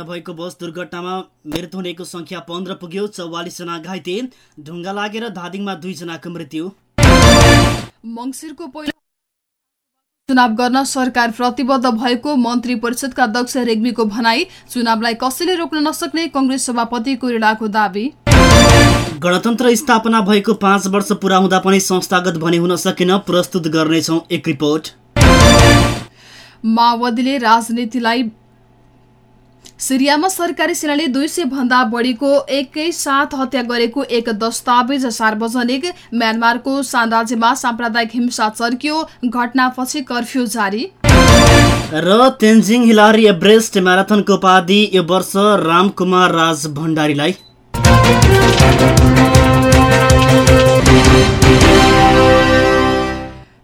भएको बस दुर्घटनामा मृत्यु हुनेको संख्या पन्ध्र पुग्यो चौवालिसजना घाइते। ढुङ्गा लागेर धादिङमा दुईजनाको मृत्यु। मङ्सिरको पहिलो चुनाव गर्न सरकार प्रतिबद्ध भएको मन्त्री परिषदका अध्यक्ष रेग्मीको भनाई चुनावलाई कसैले रोक्न नसक्ने कंग्रेस सभापति कोइरालाको दावी। गणतन्त्र स्थापना भएको पाँच वर्ष पुरा हुँदा पनि संस्थागत भने हुन सकेन प्रस्तुत गर्नेछौ एक रिपोर्ट। माओवादीले राजनीतिलाई सिरियामा सरकारी सेनाले दुई सय भन्दा बढीको एकैसाथ हत्या गरेको एक दस्तावेज सार्वजनिक म्यानमारको साम्राज्यमा साम्प्रदायिक हिंसा चर्कियो घटनापछि कर्फ्यू जारी। र तेन्जिङ हिलारी एभरेस्ट म्याराथनको उपाधि यो वर्ष रामकुमार राज भण्डारीलाई।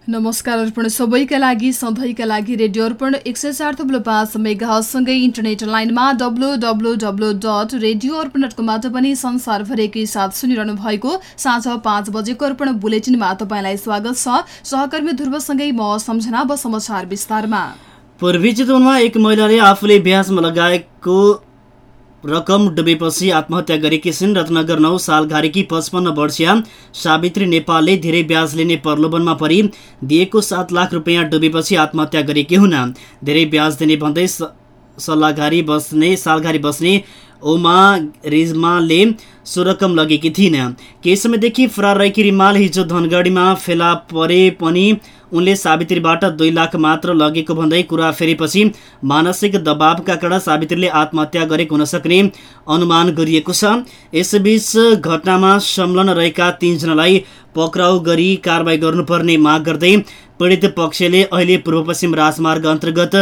नमस्कार अर्पण। सबैका लागि सधैँका लागि रेडियो अर्पण एक सय चार थुप्रो पाँच मेगासँगै इन्टरनेट लाइनमा W W W dot radio Arpan dot कमबाट पनि संसारभरिकै साथ सुनिरहनु भएको साँझ पाँच बजेको अर्पण बुलेटिनमा तपाईँलाई स्वागत छ। सहकर्मी ध्रुवसँगै म सम्झना समाचार विस्तारमा। पूर्वी चितवनमा एक महिलाले आफूले ब्याजमा लगाएको रकम डुबेपछि आत्महत्या गरेकी छिन् रत्नगर नौ सालघारीकी पचपन्न वर्षीय सावित्री नेपालले धेरै ब्याज लिने प्रलोभनमा परि दिएको सात लाख रुपियाँ डुबेपछि आत्महत्या गरेकी हुन्। धेरै ब्याज दिने भन्दै सल्लाहघारी बस्ने सालघारी बस्ने ओमा रिजमाले सो रकम लगेकी थिइन्। केही समयदेखि फरार रहेकी रिमाल हिजो धनगढीमा फेला परे पनि उनले सावित्रीबाट दुई लाख मात्र लगेको भन्दै कुरा फेरेपछि मानसिक दबावका कारण सावित्रीले आत्महत्या गरेको हुन सक्ने अनुमान गरिएको छ। यसबीच घटनामा संलग्न रहेका तीनजनालाई पक्राउ गरी कारवाही गर्नुपर्ने माग गर्दै पीडित पक्षले अहिले पूर्व पश्चिम राजमार्ग अन्तर्गत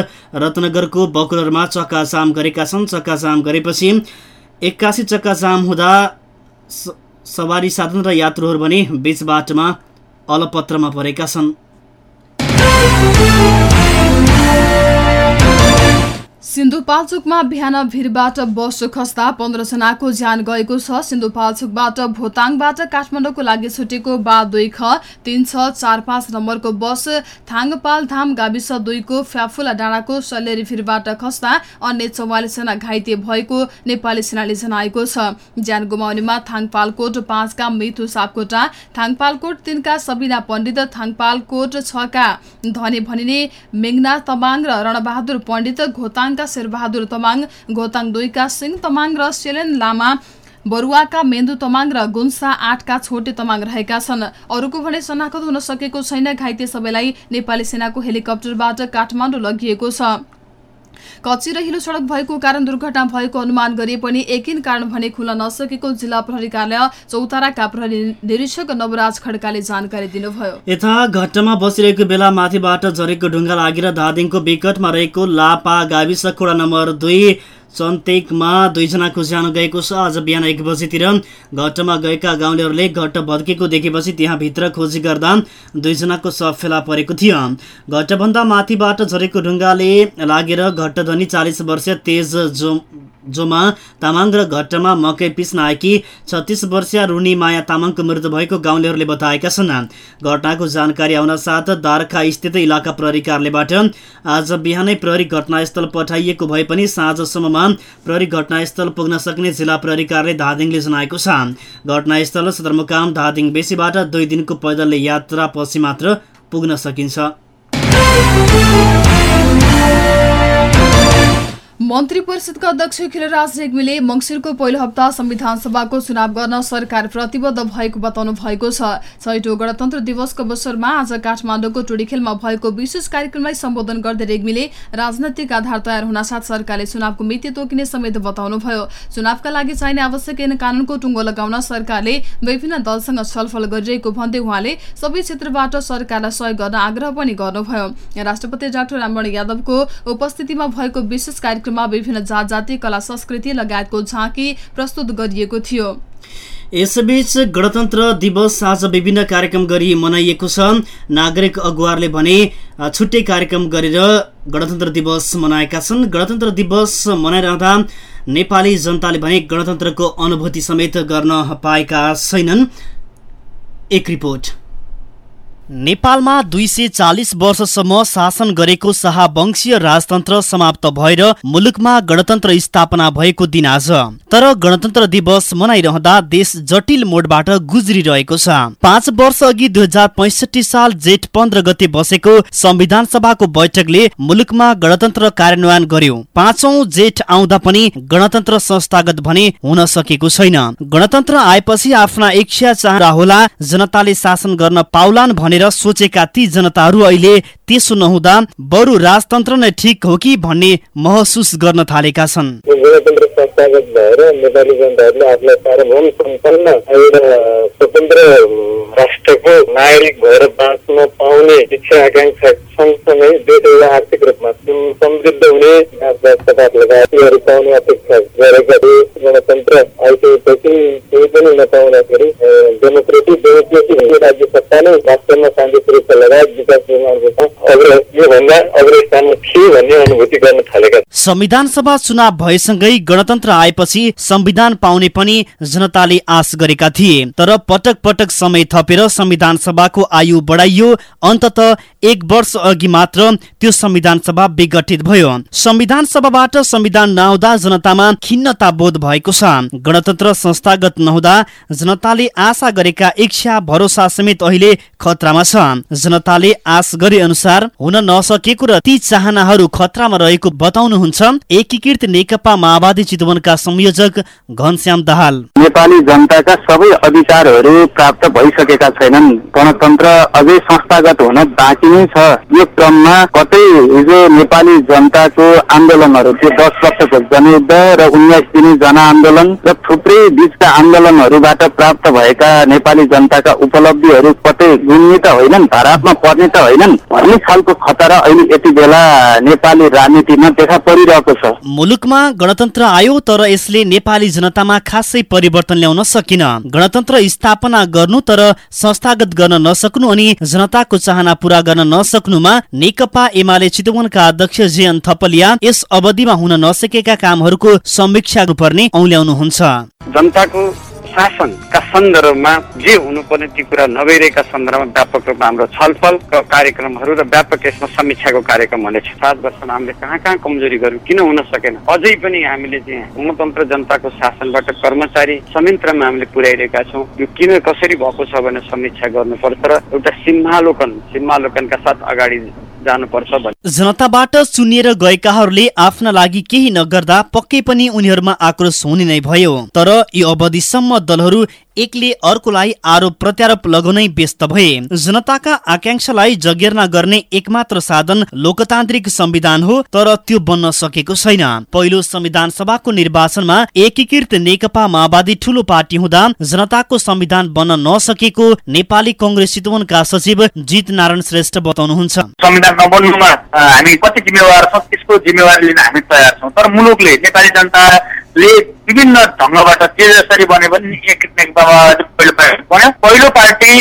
रत्नगरको बकुलरमा चक्काजाम गरेका छन्। चक्काजाम गरेपछि एक्कासी चक्काजाम हुँदा सवारी साधन र यात्रुहरू भने बीच बाटोमा अलपत्रमा परेका छन्। Thank you. सिन्धुपाल्चोकमा बिहान भिरबाट बस खस्दा पन्ध्रजनाको ज्यान गएको छ। सिन्धुपाल्चोकबाट भोताङबाट काठमाडौँको लागि छुटेको बा दुई ख तिन छ चार पाँच नम्बरको बस थाङपाल धाम गाविस दुईको फ्याफुला डाँडाको सल्लेरी भिरबाट खस्दा अन्य चौवालिसजना घाइते भएको नेपाली सेनाले जनाएको छ। ज्यान गुमाउनेमा थाङपालकोट पाँचका मिथु सापकोटा थाङपालकोट तिनका सबिना पण्डित थाङपालकोट छका। धने भनिने मेघना तमाङ र रणबहादुर पण्डित घोताङका शेरबहादुर तमाङ घोताङ दुईका सिंह तमाङ र सेलेन लामा बरुवाका मेन्दु तमाङ र गुन्सा आठका छोटे तमाङ रहेका छन्। अरूको भने शनाखत हुन सकेको छैन घाइते सबैलाई नेपाली सेनाको हेलिकप्टरबाट काठमाडौँ लगिएको छ। कच्ची र हिलो सडक भएको कारण दुर्घटना भएको अनुमान गरिए पनि एकिन कारण भने खुल्न नसकेको जिल्ला प्रहरी कार्यालय चौताराका प्रहरी निरीक्षक नवराज खड्काले जानकारी दिनुभयो। यता घट्टामा बसिरहेको बेला माथिबाट झरेको ढुङ्गा लागेर धादिङको विकटमा रहेको लापा गाविस खोडा नम्बर दुई चन्तेकमा दुईजनाको ज्यान गएको छ। आज बिहान एक बजीतिर घट्टमा गएका गाउँलेहरूले घट्ट भत्केको देखेपछि त्यहाँभित्र खोजी गर्दा दुईजनाको शव फेला परेको थियो। घट्टभन्दा माथिबाट झरेको ढुङ्गाले लागेर घट्टधनी चालिस वर्षीय तेज जो जोमा तामाङ र घट्टमा मकै पिस्न आएकी छत्तिस वर्षीय रुनी माया तामाङको मृत्यु भएको गाउँलेहरूले बताएका छन्। घटनाको जानकारी आउन साथ दार्खा स्थित इलाका प्रहरी कार्यालयबाट आज बिहानै प्रहरी घटनास्थल पठाइएको भए पनि साँझसम्ममा प्रहरी घटनास्थल पुग्न सक्ने जिल्ला प्रहरी धादिङले जनाएको छ। घटनास्थल सदरमुकाम धादिङ बेसीबाट दुई दिनको पैदल यात्रा मात्र पुग्न सकिन्छ। मन्त्री परिषदका अध्यक्ष खिलराज रेग्मीले मङ्सिरको पहिलो हप्ता संविधान सभाको चुनाव गर्न सरकार प्रतिबद्ध भएको बताउनु भएको छ। छैटौं गणतन्त्र दिवसको अवसरमा आज काठमाडौँको टोडीखेलमा भएको विशेष कार्यक्रमलाई सम्बोधन गर्दै रेग्मीले राजनैतिक आधार तयार हुनासाथ सरकारले चुनावको मिति तोकिने समेत बताउनुभयो। चुनावका लागि चाहिने आवश्यक ऐन कानूनको टुङ्गो लगाउन सरकारले विभिन्न दलसँग छलफल गरिरहेको भन्दै उहाँले सबै क्षेत्रबाट सरकारलाई सहयोग गर्न आग्रह पनि गर्नुभयो। राष्ट्रपति डाक्टर रामवण यादवको उपस्थितिमा भएको विशेष कार्यक्रम कार्यक्रममा विभिन्न जात जाति कला संस्कृति लगायतको झाँकी प्रस्तुत गरिएको थियो। यसबीच गणतन्त्र दिवस आज विभिन्न कार्यक्रम गरी मनाइएको छ। नागरिक अगुवारले भने छुट्टै कार्यक्रम गरेर गणतन्त्र दिवस मनाएका छन्। गणतन्त्र दिवस मनाइरहँदा नेपाली जनताले भने गणतन्त्रको अनुभूति समेत गर्न पाएका छैनन्। एक रिपोर्ट। नेपालमा दुई सय चालिस वर्षसम्म शासन गरेको शाहवंशीय राजतन्त्र समाप्त भएर मुलुकमा गणतन्त्र स्थापना भएको दिन आज। तर गणतन्त्र दिवस मनाइरहँदा देश जटिल मोडबाट गुज्रिरहेको छ। पाँच वर्ष अघि दुई हजार पैसठी साल जेठ पन्ध्र गते बसेको संविधान सभाको बैठकले मुलुकमा गणतन्त्र कार्यान्वयन गर्यो। पाँचौं जेठ आउँदा पनि गणतन्त्र संस्थागत भने हुन सकेको छैन। गणतन्त्र आएपछि आफ्ना इच्छा चाहरा होला जनताले शासन गर्न पाउलान् भनेर सोचेका ती जनताहरू अहिले त्यसो नहुँदा बरु राजतन्त्र नै ठिक हो कि भन्ने महसुस गर्न थालेका छन्। संस्थागत भएर नेपाली जनताहरूले आफूलाई सार्वभौम सम्पन्न एउटा स्वतन्त्र राष्ट्रको नागरिक भएर बाँच्न पाउने इच्छा आकाङ्क्षा सँगसँगै देश एउटा आर्थिक रूपमा समृद्ध हुने लगायत लगायतहरू पाउने अपेक्षा गरेका थिए गणतन्त्र आइसकेपछि केही पनि नपाउँदाखेरि डेमोक्रेटिक डेमोक्रेटिक राज्य सत्ता नै वास्तवमा शान्ति सुरक्षा लगायत विकास निर्माणको अग्र योभन्दा अग्र स्थानमा थिए भन्ने अनुभूति गर्न थालेका संविधान सभा चुनाव भएसँगै गणतन्त्र आएपछि संविधान पाउने पनि जनताले आश गरेका थिए। तर पटक पटक समय थपेर संविधान सभाको आयु बढाइयो। अन्तत एक वर्ष अघि मात्र त्यो संविधान सभा विघटित भयो। संविधान सभाबाट संविधान नआउँदा जनतामा खिन्नता बोध भएको छ। गणतन्त्र संस्थागत नहुँदा जनताले आशा गरेका इच्छा भरोसा समेत अहिले खतरामा छ। जनताले आश गरे अनुसार हुन नसकेको र ती चाहनाहरू खतरामा रहेको बताउनुहुन्छ। एकीकृत नेकपा माओवादी चितवनका संयोजक घनश्याम दाहाल। नेपाली जनताका सबै अधिकारहरू प्राप्त भइसकेका छैनन्। गणतन्त्र अझै संस्थागत हुन बाँकी नै छ। यो क्रममा कतै हिजो नेपाली जनताको आन्दोलनहरू त्यो दस वर्षको जनयुद्ध र उन्नाइस दिने जनआन्दोलन र थुप्रै बिचका आन्दोलनहरूबाट प्राप्त भएका नेपाली जनताका उपलब्धिहरू कतै गुन्ने त होइनन् धरापमा पर्ने त होइनन् भन्ने खालको खतरा अहिले यति बेला नेपाली राजनीतिमा देखा परिरहेको छ। मुलुकमा गणतन्त्र आयो तर यसले नेपाली जनतामा खासै परिवर्तन ल्याउन सकिन। गणतन्त्र स्थापना गर्नु तर संस्थागत गर्न नसक्नु अनि जनताको चाहना पूरा गर्न नसक्नुमा नेकपा एमाले चितवनका अध्यक्ष जेएन थपलिया यस अवधिमा हुन नसकेका कामहरूको समीक्षा गर्नुपर्ने औल्याउनुहुन्छ। जनताको शासनका सन्दर्भमा जे हुनुपर्ने ती कुरा नभइरहेका सन्दर्भमा व्यापक रूपमा हाम्रो छलफल कार्यक्रमहरू र व्यापक यसमा समीक्षाको कार्यक्रम हुनेछ। सात वर्षमा हामीले कहाँ कहाँ कमजोरी गर्यौँ किन हुन सकेन? अझै पनि हामीले चाहिँ गणतन्त्र जनताको शासनबाट कर्मचारी संयन्त्रमा हामीले पुर्याइरहेका छौँ। यो किन कसरी भएको छ भनेर समीक्षा गर्नुपर्छ र एउटा सिम्हालोकन सिम्हालोकनका साथ अगाडि जनताबाट चुनिएर गएकाहरूले आफ्ना लागि केही नगर्दा पक्कै पनि उनीहरूमा आक्रोश हुने नै भयो। तर यो अवधिसम्म दलहरू एकले अर्कोलाई आरोप प्रत्यारोप लगाउनै व्यस्त भए। जनताका आकांक्षालाई जगेर्ना गर्ने एकमात्र साधन लोकतान्त्रिक संविधान हो तर त्यो बन्न सकेको छैन। पहिलो संविधान सभाको निर्वाचनमा एकीकृत नेकपा माओवादी ठूलो पार्टी हुँदा जनताको संविधान बन्न नसकेको नेपाली कङ्ग्रेस चितवनका सचिव जित नारायण श्रेष्ठ बताउनुहुन्छ। संविधान नबन्नुमा हामी कति जिम्मेवार छौँ त्यसको जिम्मेवारी लिन हामी तयार छौँ। तर मुलुकले नेपाली जनताले विभिन्न ढङ्गबाट जे जसरी नेकपा माओवादी पहिलो पार्टी बन्यो। पहिलो पार्टी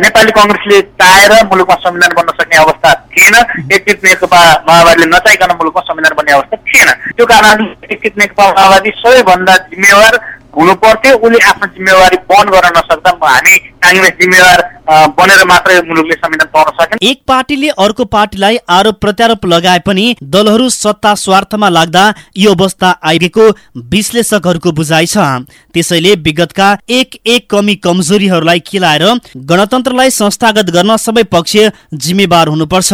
नेपाली कङ्ग्रेसले चाहेर मुलुकमा संविधान बन्न सक्ने अवस्था थिएन। एकीकृत नेकपा माओवादीले नचाहिकन मुलुकमा संविधान बन्ने अवस्था थिएन। त्यो कारणले एकीकृत नेकपा माओवादी सबैभन्दा जिम्मेवार हुनु पर्थ्यो उसले आफ्नो जिम्मेवारी बन्द गर्न नसक्दा हामी काङ्ग्रेस जिम्मेवार बनेर मात्रै मुलुकले संविधान पाउन सकेन। एक पार्टीले अर्को पार्टीलाई आरोप प्रत्यारोप लगाए पनि दलहरू सत्ता स्वार्थमा लाग्दा यो अवस्था आइरहेको विश्लेषकहरूको बुझाइ छ। त्यसैले विगतका एक एक कमी कमजोरीहरूलाई खिलाएर गणतन्त्रलाई संस्थागत गर्न सबै पक्ष जिम्मेवार हुनुपर्छ।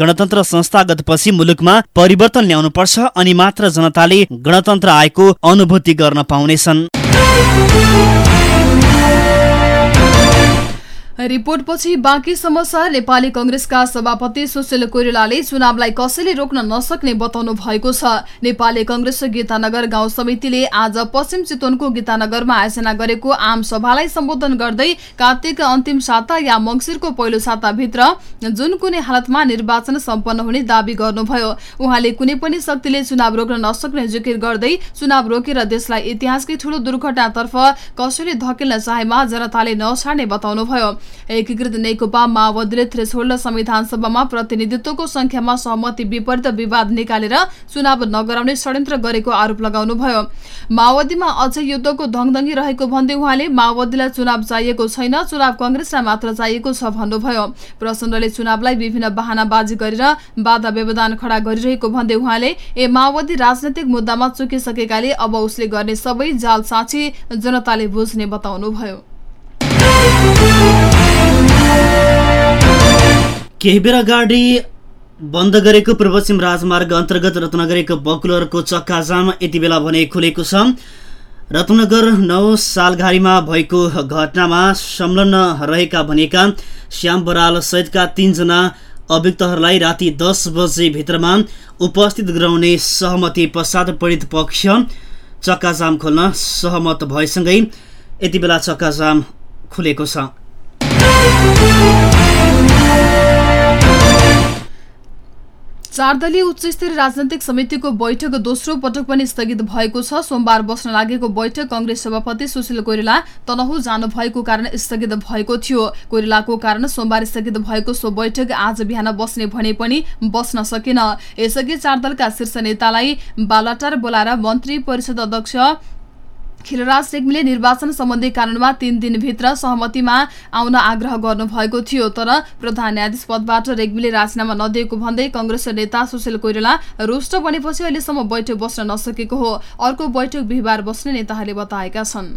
गणतन्त्र संस्थागत पछि मुलुकमा परिवर्तन ल्याउनुपर्छ अनि मात्र जनताले गणतन्त्र आएको अनुभूति गर्न पाउनेछन्। Thank you. रिपोर्टपछि बाँकी समस्या नेपाली कंग्रेसका सभापति सुशील कोइरालाले चुनावलाई कसैले रोक्न नसक्ने बताउनु भएको छ। नेपाली कंग्रेस गीतानगर गाउँ समितिले आज पश्चिम चितवनको गीतानगरमा आयोजना गरेको आम सभालाई सम्बोधन गर्दै कार्तिक अन्तिम साता या मंगिरको पहिलो साताभित्र जुन कुनै हालतमा निर्वाचन सम्पन्न हुने दावी गर्नुभयो। उहाँले कुनै पनि शक्तिले चुनाव रोक्न नसक्ने जिकिर गर्दै चुनाव रोकेर देशलाई इतिहासकै ठूलो दुर्घटनातर्फ कसैले धकेल्न चाहेमा जनताले नछाड्ने बताउनुभयो। एकीकृत नेकपा माओवादीले थ्रेसहोल्ड संविधान सभामा प्रतिनिधित्वको संख्यामा सहमति विपरीत विवाद निकालेर चुनाव नगराउने षड्यन्त्र गरेको आरोप लगाउनुभयो। माओवादीमा अझै युद्धको धङधङ्गी रहेको भन्दै उहाँले माओवादीलाई चुनाव चाहिएको छैन चुनाव कंग्रेसलाई मात्र चाहिएको छ भन्नुभयो। प्रचण्डले चुनावलाई विभिन्न बहानाबाजी गरेर बाधा व्यवधान खडा गरिरहेको भन्दै उहाँले ए माओवादी राजनैतिक मुद्दामा चुकिसकेकाले अब उसले गर्ने सबै जाल साँची जनताले बुझ्ने बताउनुभयो। केही बेर अगाडि बन्द गरेको पूर्व पश्चिम राजमार्ग अन्तर्गत रत्नगरेको बकुलरको चक्काजाम यति बेला भने खुलेको छ। रत्नगर नौ सालघारीमा भएको घटनामा संलग्न रहेका भनेका श्याम बराल सहितका तीनजना अभियुक्तहरूलाई राति दस बजे भित्रमा उपस्थित गराउने सहमति पश्चात पीडित पक्ष चक्काजाम खोल्न सहमत भएसँगै यति बेला चक्काजाम खुलेको छ। चार दलीय उच्चस्तरीय राजनैतिक समितिको बैठक दोस्रो पटक पनि स्थगित भएको छ। सोमबार बस्न लागेको बैठक कंग्रेस सभापति सुशील कोइराला तनहु जानु भएको कारण स्थगित भएको थियो। कोइरालाको कारण सोमबार स्थगित भएको सो बैठक आज बिहान बस्ने भने पनि बस्न सकेन। यसअघि चार दलका शीर्ष नेतालाई बालाटार बोलाएर मन्त्री परिषद अध्यक्ष खिलराज रेग्मीले निर्वाचन सम्बन्धी कारणमा तीन दिनभित्र सहमतिमा आउन आग्रह गर्नुभएको थियो तर प्रधान न्यायाधीश पदबाट रेग्मीले राजीनामा नदिएको भन्दै कंग्रेस नेता सुशील कोइराला रुष्ट बनेपछि अहिलेसम्म बैठक बस्न नसकेको हो। अर्को बैठक बिहिबार बस्ने नेताहरूले बताएका छन्।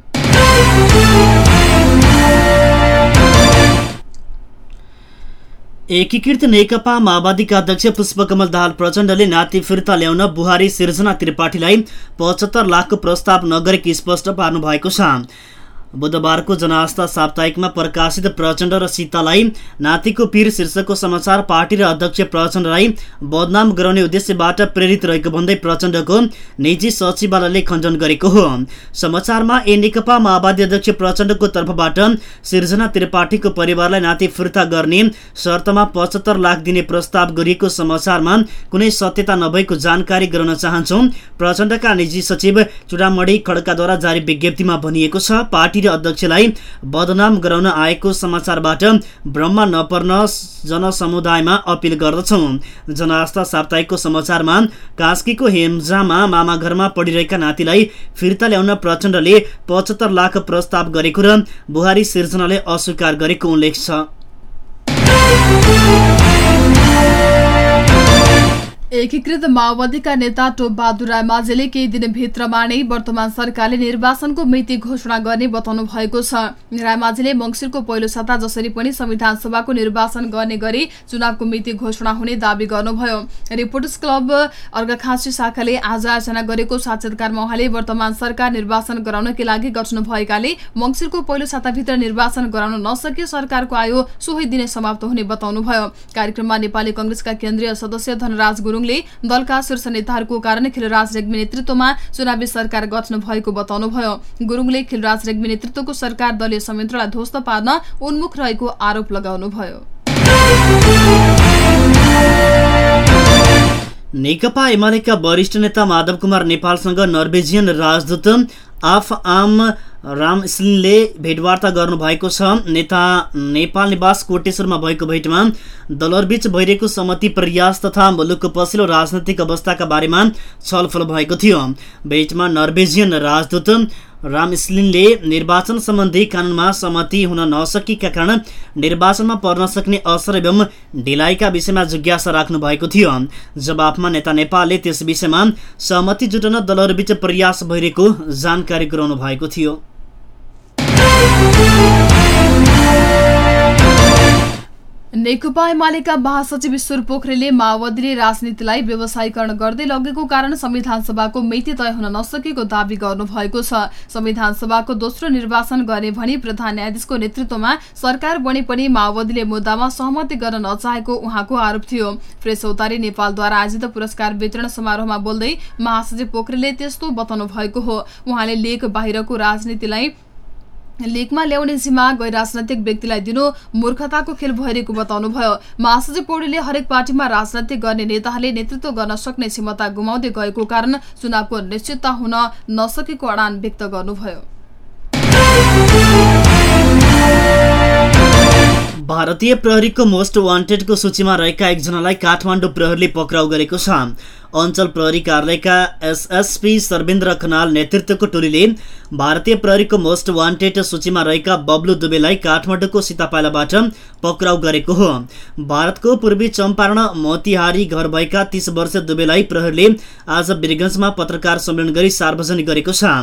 एकीकृत नेकपा माओवादीका अध्यक्ष पुष्पकमल दाहाल प्रचण्डले नाति फिर्ता ल्याउन बुहारी सिर्जना त्रिपाठीलाई पचहत्तर लाखको प्रस्ताव नगरेको स्पष्ट पार्नु भएको छ। बुधबारको जनआस्था साप्ताहिकमा प्रकाशित प्रचण्ड र सीतालाई नातिको पीर शीर्षकको समाचार पार्टी र अध्यक्ष प्रचण्डलाई बदनाम गराउने उद्देश्यबाट प्रेरित रहेको भन्दै प्रचण्डको निजी सचिवालयले खण्डन गरेको हो। समाचारमा ए नेकपा माओवादी अध्यक्ष प्रचण्डको तर्फबाट सिर्जना त्रिपाठीको परिवारलाई नाति फिर्ता गर्ने शर्तमा पचहत्तर लाख दिने प्रस्ताव गरिएको समाचारमा कुनै सत्यता नभएको जानकारी गराउन चाहन्छौ। प्रचण्डका निजी सचिव चुडामणी खड्काद्वारा जारी विज्ञप्तिमा भनिएको छ पार्टी अध्यक्षलाई बदनाम गराउन आएको समाचारबाट ब्रह्म नपर्न जनसमुदायमा अपिल गर्दछौ। जनआस्था साप्ताहिकको समाचारमा कास्कीको हेम्जामा मामा घरमा पढिरहेका नातिलाई फिर्ता ल्याउन प्रचण्डले पचहत्तर लाख प्रस्ताव गरेको र बुहारी सिर्जनाले अस्वीकार गरेको उल्लेख छ। एकीकृत माओवादीका नेता टोप बहादुर राय माझेले केही दिनभित्रमा नै वर्तमान सरकारले निर्वाचनको मिति घोषणा गर्ने बताउनु भएको छ। राय माझेले मंगिरको पहिलो साता जसरी पनि संविधान सभाको निर्वाचन गर्ने गरी चुनावको मिति घोषणा हुने दावी गर्नुभयो। रिपोर्टर्स क्लब अर्घाखाँची शाखाले आज आयोजना गरेको साक्षात्कारमा उहाँले वर्तमान सरकार निर्वाचन गराउनकै लागि गठन भएकाले मंगिरको पहिलो साताभित्र निर्वाचन गराउन नसके सरकारको आयु सोही दिने समाप्त हुने बताउनुभयो। कार्यक्रममा नेपाली कंग्रेसका केन्द्रीय सदस्य धनराज गुरुङ गुरुङले दलका शीर्ष नेताहरूको कारण खिलराज रेग्मी नेतृत्वमा चुनावी सरकार गठन भएको बताउनुभयो। गुरुङले खिलराज रेग्मी नेतृत्वको सरकार दलीय संयन्त्रलाई ध्वस्त पार्न उन्मुख रहेको आरोप लगाउनुभयो। नेकपा एमालेका वरिष्ठ नेता माधव कुमार नेपालसँग नर्वेजियन राजदूत आफ आम रामस्लिनले भेटवार्ता गर्नुभएको छ। नेता नेपाल निवास कोटेश्वरमा भएको भेटमा दलहरूबीच भइरहेको सहमति प्रयास तथा मुलुकको पछिल्लो राजनैतिक अवस्थाका बारेमा छलफल भएको थियो। भेटमा नर्वेजियन राजदूत रामस्लिनले निर्वाचन सम्बन्धी कानुनमा सहमति हुन नसकेका कारण निर्वाचनमा पर्न सक्ने असर एवं ढिलाइका विषयमा जिज्ञासा राख्नु भएको थियो। जवाफमा नेता नेपालले त्यस विषयमा सहमति जुटाउन दलहरूबीच प्रयास भइरहेको जानकारी गराउनु भएको थियो। नेकपा एमालेका महासचिव ईश्वर पोखरेलले माओवादीले राजनीतिलाई व्यवसायीकरण गर्दै लगेको कारण संविधान सभाको मिति तय हुन नसकेको दावी गर्नुभएको छ। संविधान सभाको दोस्रो निर्वाचन गर्ने भनी प्रधान न्यायाधीशको नेतृत्वमा सरकार बने पनि माओवादीले मुद्दामा सहमति गर्न नचाहेको उहाँको आरोप थियो। प्रेस औतारी नेपालद्वारा आयोजित पुरस्कार वितरण समारोहमा बोल्दै महासचिव पोखरेलले त्यस्तो बताउनु भएको हो। उहाँले लेख बाहिरको राजनीतिलाई लेखमा ल्याउने जिम्मा गैर राजनैतिक व्यक्तिलाई दिनु मूर्खताको खेल भइरहेको बताउनुभयो। महासचिव पौडेलले हरेक पार्टीमा राजनैतिक गर्ने नेताहरूले नेतृत्व गर्न सक्ने क्षमता गुमाउँदै गएको कारण चुनावको निश्चितता हुन नसकेको अडान व्यक्त गर्नुभयो। भारतीय प्रहरीको मोस्ट वान्टेडको सूचीमा रहेका एकजनालाई काठमाडौँ प्रहरीले पक्राउ गरेको छ। अञ्चल प्रहरी कार्यालयका एसएसपी सर्वेन्द्र खनाल नेतृत्वको टोलीले भारतीय प्रहरीको मोस्ट वान्टेड सूचीमा रहेका बब्लु दुबेलाई काठमाडौँको सीतापालाबाट पक्राउ गरेको हो भारतको पूर्वी चम्पारण मोतिहारी घर भएका तीस वर्ष दुबेलाई प्रहरीले आज वीरगञ्जमा पत्रकार सम्मेलन गरी सार्वजनिक गरेको छ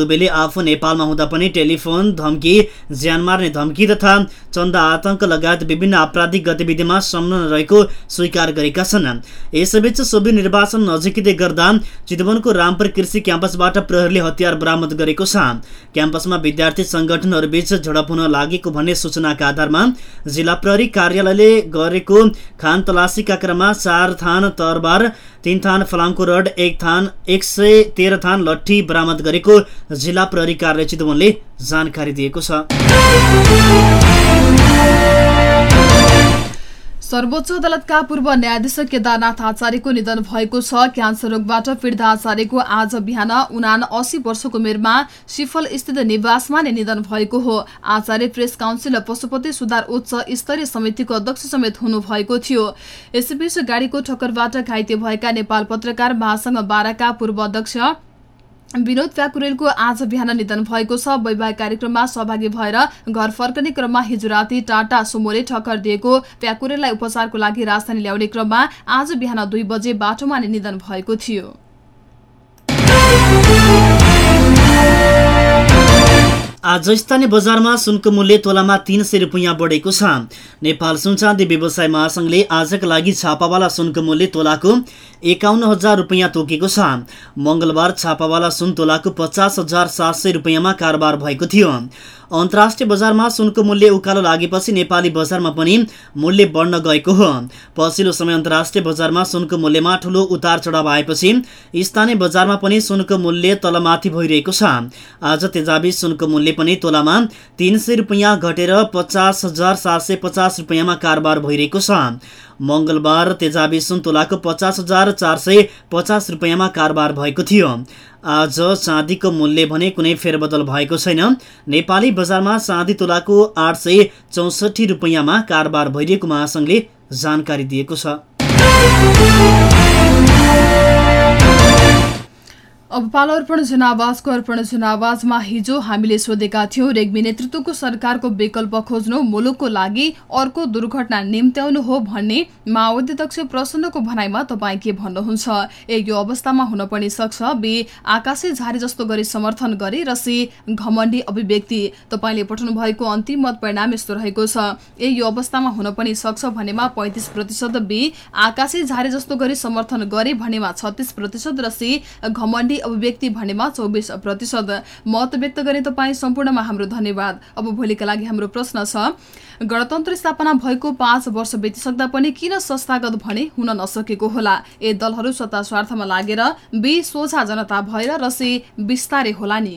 दुबेले आफू नेपालमा हुँदा पनि टेलिफोन धम्की ज्यान मार्ने धम्की तथा चन्दा आतंक लगायत विभिन्न आपराधिक गतिविधिमा संलग्न रहेको स्वीकार गरेका छन् यसैबीच सोभि निर्वाचन निर्वाचन नजिकै गर्दा चितवनको रामपुर कृषि क्याम्पसबाट प्रहरीले हतियार बरामद गरेको छ। क्याम्पसमा विद्यार्थी संगठनहरूबीच झडप हुन लागेको भन्ने सूचनाका आधारमा जिल्ला प्रहरी कार्यालयले गरेको खान तलासीका क्रममा चार थान तरबार तीन थान फलामको रड एक थान एक सय तेह्र थान लट्ठी बरामद गरेको जिल्ला प्रहरी कार्यालय चितवनले जानकारी दिएको छ। सर्वोच्च अदालतका पूर्व न्यायाधीश केदारनाथ आचार्यको निधन भएको छ। क्यान्सर रोगबाट पीडित आचार्यको आज बिहान उना अस्सी वर्षको उमेरमा सिफल स्थित निवासमा नै निधन भएको हो। आचार्य प्रेस काउन्सिल पशुपति सुधार उच्च स्तरीय समितिको अध्यक्ष समेत हुनुभएको थियो। यसैबीच गाडीको ठक्करबाट घाइते भएका नेपाल पत्रकार महासंघ बाह्रका पूर्व अध्यक्ष विनोद प्याकुरेलको आज बिहान निधन भएको छ। वैवाहिक कार्यक्रममा सहभागी भएर घर फर्कने क्रममा हिजो राति टाटा सुमोले ठक्कर दिएको प्याकुरेललाई उपचारको लागि राजधानी ल्याउने क्रममा आज बिहान दुई बजे बाटोमा निधन भएको थियो। आज स्थानीय बजारमा सुनको मूल्य तोलामा तीन सय रुपियाँ बढेको छ। नेपाल सुनचाँदी व्यवसाय महासङ्घले आजका लागि छापावाला सुनको मूल्य तोलाको एकाउन्न हजार रुपियाँ तोकेको छ। मङ्गलबार छापावाला सुन तोलाको पचास हजार सात सय रुपियाँमा कारोबार भएको थियो। अन्तर्राष्ट्रिय बजारमा सुनको मूल्य उकालो लागेपछि नेपाली बजारमा पनि मूल्य बढ्न गएको हो। पछिल्लो समय अन्तर्राष्ट्रिय बजारमा सुनको मूल्यमा ठूलो उतार चढाव आएपछि स्थानीय बजारमा पनि सुनको मूल्य तलमाथि भइरहेको छ। आज तेजाबी सुनको मूल्य पनि तोलामा तिन सय रुपियाँ घटेर पचास हजार सात सय पचास रुपियाँमा कारोबार भइरहेको छ। मङ्गलबार तेजाबी सुन तोलाको पचास हजार चार सय पचास रुपियाँमा कारोबार भएको थियो। आज चाँदीको मूल्य भने कुनै फेरबदल भएको छैन। नेपाली बजारमा चाँदी तोलाको आठ सय चौसठी रुपियाँमा कारोबार भइरहेको महासङ्घले जानकारी दिएको छ। अब पालो अर्पण जनावासको अर्पण जनावासमा हिजो हामीले सोधेका थियौँ रेग्मी नेतृत्वको सरकारको विकल्प खोज्नु मुलुकको लागि अर्को दुर्घटना निम्त्याउनु हो भन्ने माओवादी अध्यक्ष प्रसन्नको भनाइमा तपाईँ के भन्नुहुन्छ? ए यो अवस्थामा हुन पनि सक्छ। बे आकाशे झारे जस्तो गरी समर्थन गरे र सी घमण्डी अभिव्यक्ति। तपाईँले पठाउनु भएको अन्तिम मत परिणाम यस्तो रहेको छ। ए यो अवस्थामा हुन पनि सक्छ भनेमा पैँतिस प्रतिशत बे आकाशे झारे जस्तो गरी समर्थन गरे भनेमा छत्तिस प्रतिशत र सी घमण्डी अभिव्यक्ति भनेमा चौबिस प्रतिशत मत व्यक्त गरे तपाईँ सम्पूर्णमा हाम्रो धन्यवाद। अब भोलिका लागि हाम्रो प्रश्न छ गणतन्त्र स्थापना भएको पाँच वर्ष बितिसक्दा पनि किन संस्थागत भने हुन नसकेको होला? ए दलहरू सत्ता स्वार्थमा लागेर बी सोझा जनता भएर र से बिस्तारै होला नि।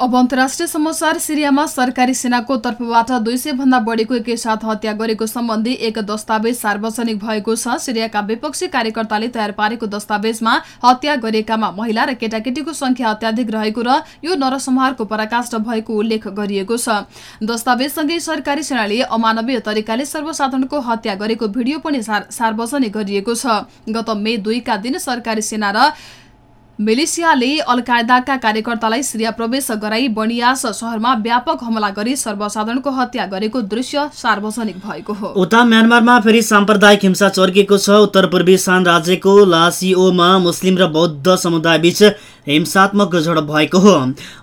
अब अन्तर्राष्ट्रिय समाचार सिरियामा सरकारी सेनाको तर्फबाट दुई सय भन्दा बढीको एकैसाथ हत्या गरेको सम्बन्धी एक दस्तावेज सार्वजनिक भएको छ। सिरियाका विपक्षी कार्यकर्ताले तयार पारेको दस्तावेजमा हत्या गरेकामा महिला र केटाकेटीको संख्या अत्याधिक रहेको र यो नरसंहारको पराकाष्ठ भएको उल्लेख गरिएको छ। दस्तावेजसँगै सरकारी सेनाले अमानवीय तरिकाले सर्वसाधारणको हत्या गरेको भिडियो पनि सार- सार्वजनिक गरिएको छ। गत मे दुईका दिन सरकारी सेना र मिलिसियाले अल कायदाका कार्यकर्तालाई सिरिया प्रवेश गराई बनियास शहरमा व्यापक हमला गरी सर्वसाधारणको हत्या गरेको दृश्य सार्वजनिक भएको हो। उता म्यानमारमा फेरि साम्प्रदायिक हिंसा चर्किएको छ। उत्तर पूर्वी सान राज्यको लासिओमा मुस्लिम र बौद्ध समुदायबीच हिंसात्मक झडप भएको हो।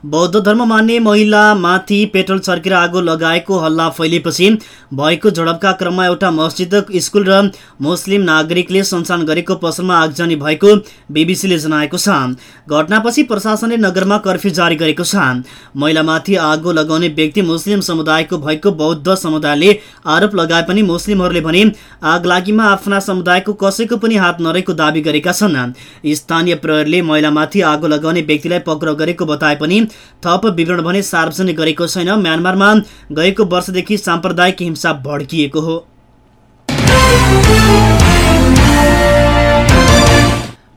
बौद्ध धर्म मान्ने महिलामाथि पेट्रोल छर्केर आगो लगाएको हल्ला फैलिएपछि भएको झडपका क्रममा एउटा मस्जिद स्कुल र मुस्लिम नागरिकले सञ्चालन गरेको पसलमा आगजनी भएको बिबिसीले जनाएको छ। घटनापछि प्रशासनले नगरमा कर्फ्यू जारी गरेको छ। महिलामाथि आगो लगाउने व्यक्ति मुस्लिम समुदायको भएको बौद्ध समुदायले आरोप लगाए पनि मुस्लिमहरूले भने आगलागीमा आफ्ना समुदायको कसैको पनि हात नरहेको दावी गरेका छन्। स्थानीय प्रहरीले महिलामाथि आगो लगाउने व्यक्तिलाई पक्राउ गरेको बताए पनि थप विवरण भने सार्वजनिक गरेको छैन। म्यानमारमा गएको वर्षदेखि साम्प्रदायिक हिंसा भड्किएको हो।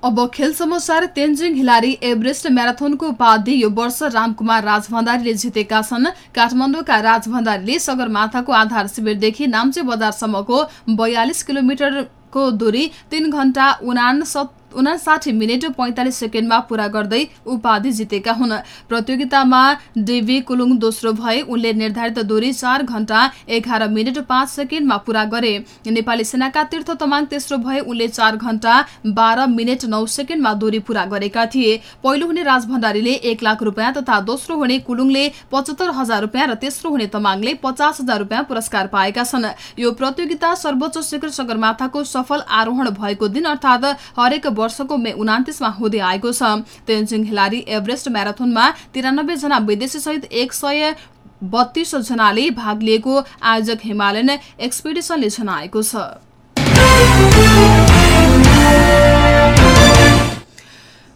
अब खेल समाचार तेन्जिङ हिलारी एभरेस्ट म्याराथनको उपाधि यो वर्ष रामकुमार राजभण्डारीले जितेका छन्। काठमाडौँका राजभण्डारीले सगरमाथाको आधार शिविरदेखि नाम्चे बजारसम्मको बयालिस किलोमिटरको दूरी तीन घण्टा उनास उनासाठी मिनट पैँतालिस सेकेन्डमा पूरा गर्दै उपाधि जितेका हुन्। प्रतियोगितामा डेभी कुलुङ दोस्रो भए उनले निर्धारित दूरी चार घण्टा एघार मिनट पाँच सेकेन्डमा पूरा गरे। नेपाली सेनाका तीर्थ तमाङ तेस्रो भए उनले चार घण्टा बाह्र मिनट नौ सेकेन्डमा दूरी पूरा गरेका थिए। पहिलो हुने राजभण्डारीले एक लाख रुपियाँ तथा दोस्रो हुने कुलुङले पचहत्तर हजार रुपियाँ र तेस्रो हुने तमाङले पचास हजार रुपियाँ पुरस्कार पाएका छन्। यो प्रतियोगिता सर्वोच्च शिखर सगरमाथाको सफल आरोहण भएको दिन अर्थात् हरेक वर्षको मे उनातिसमा हुँदै आएको छ। तेन्जिङ हिलारी एभरेस्ट म्याराथनमा तिरानब्बे जना विदेशी सहित एक सय बत्तीस जनाले भाग लिएको आयोजक हिमालयन एक्सपिडिसनले जनाएको छ।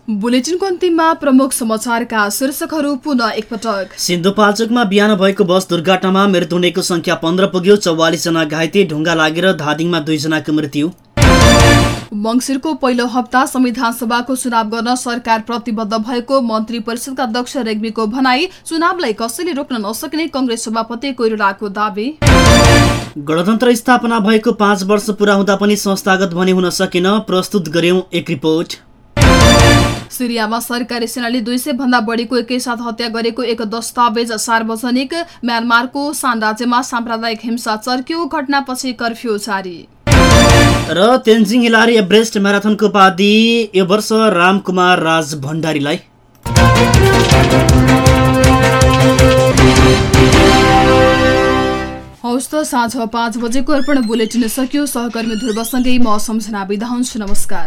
बुलेटिनको अन्तिममा प्रमुख समाचारका शीर्षकहरू पुनः एकपटक। सिन्धुपाल्चोकमा बिहान भएको बस दुर्घटनामा मृत्यु हुनेको संख्या पन्ध्र पुग्यो। चौवालिसजना घाइते ढुङ्गा लागेर धादिङमा दुईजनाको मृत्यु। मङ्सिरको पहिलो हप्ता संविधान सभाको चुनाव गर्न सरकार प्रतिबद्ध भएको मन्त्री परिषदका अध्यक्ष रेग्मीको भनाई चुनावलाई कसैले रोक्न नसक्ने कंग्रेस सभापति कोइरालाको दावी। गणतन्त्र स्थापना भएको पाँच वर्ष पुरा हुँदा पनि संस्थागत भने हुन सकेन प्रस्तुत गर्यौं एक रिपोर्ट। सिरियामा सरकारी सेनाले दुई सय भन्दा बढीको एकैसाथ हत्या गरेको एक दस्तावेज सार्वजनिक म्यानमारको सान राज्यमा साम्प्रदायिक हिंसा चर्कियो घटनापछि कर्फ्यू जारी। र तेन्जिङ हिलारी एभरेस्ट म्याराथनको उपाधि यो वर्ष रामकुमार राज भण्डारीलाई। हौस् त साँझ पाँच बजेको अर्पण बुलेटिन सकियो। सहकर्मी ध्रुवसँगै म सम्झना बिदा हुन्छु। नमस्कार।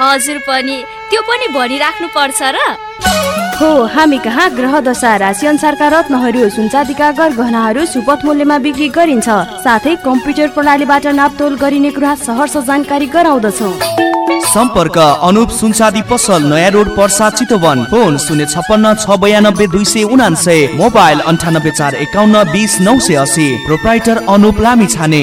हजुर पनि त्यो पनि भनिराख्नु पर्छ र। हो हामी कहाँ ग्रह दशा राशि अनुसारका रत्नहरू सुनचाँदीका गहनाहरू सुपथ मूल्यमा बिक्री गरिन्छ। साथै कम्प्युटर प्रणालीबाट नापतोल गरिने कुरा सहरर्ष जानकारी गराउँदछौ। सम्पर्क अनुप सुनसादी पसल नयाँ रोड पर्सा चितवन। फोन शून्य छप्पन्न छ बयानब्बे दुई सय उनान्सय। मोबाइल अन्ठानब्बे चार एकाउन्न बिस नौ सय असी प्रोप्राइटर अनुप लामी छाने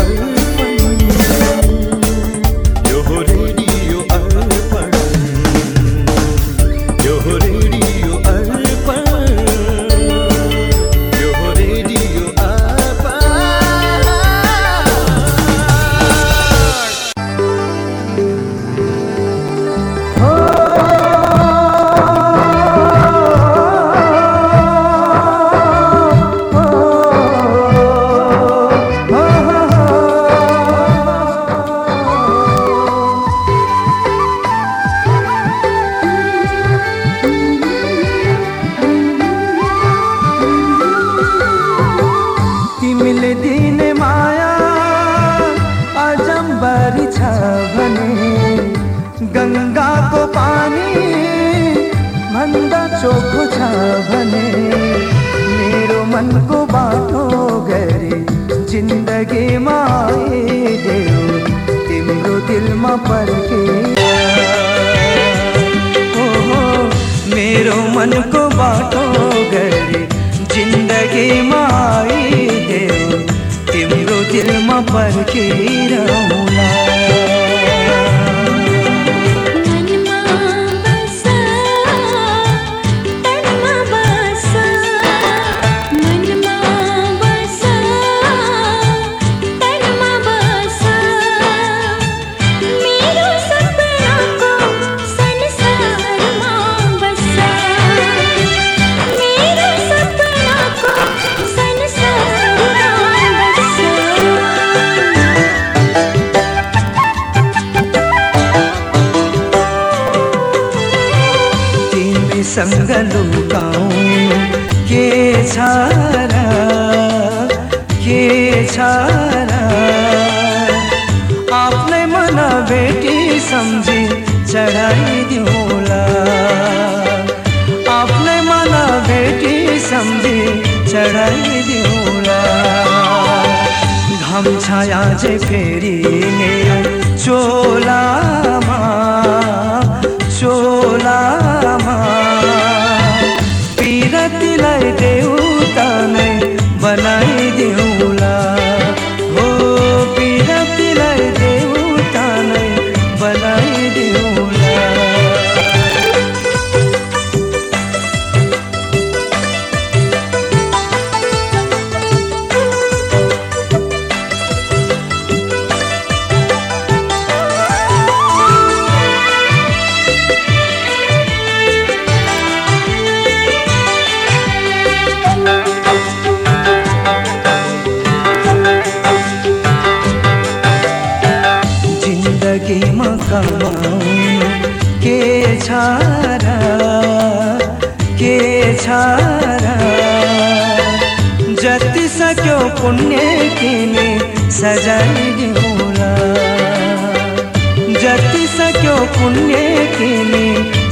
दिलमा तिमीसँग लुकाऊ के छ र? के छ र? आफ्नै मन भेटी सम्झी चढाइदिउला। आफ्नै मन भेटी सम्झी चढाइदिउला। घम छाया चाहिँ फेरि चोलामा चोलामा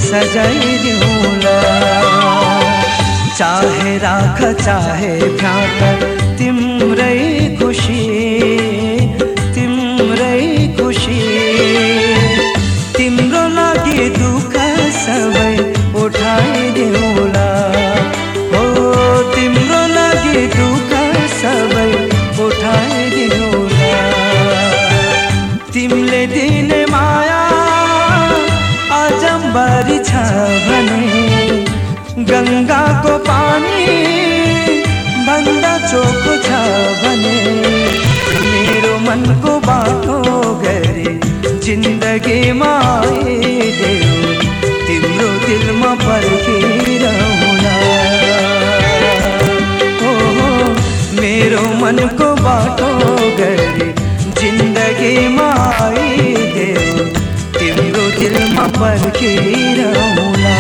सजाइदिउँला चाहे राख चाहे भ्याक तिम्रै मनको बाटो गरे जिन्दगीमा आइदेऊ तिम्रो दिलमा पर्खिरहला हो मेरो मनको बाटो गरे जिन्दगीमा आइदेऊ तिम्रो दिलमा पर्खिरहला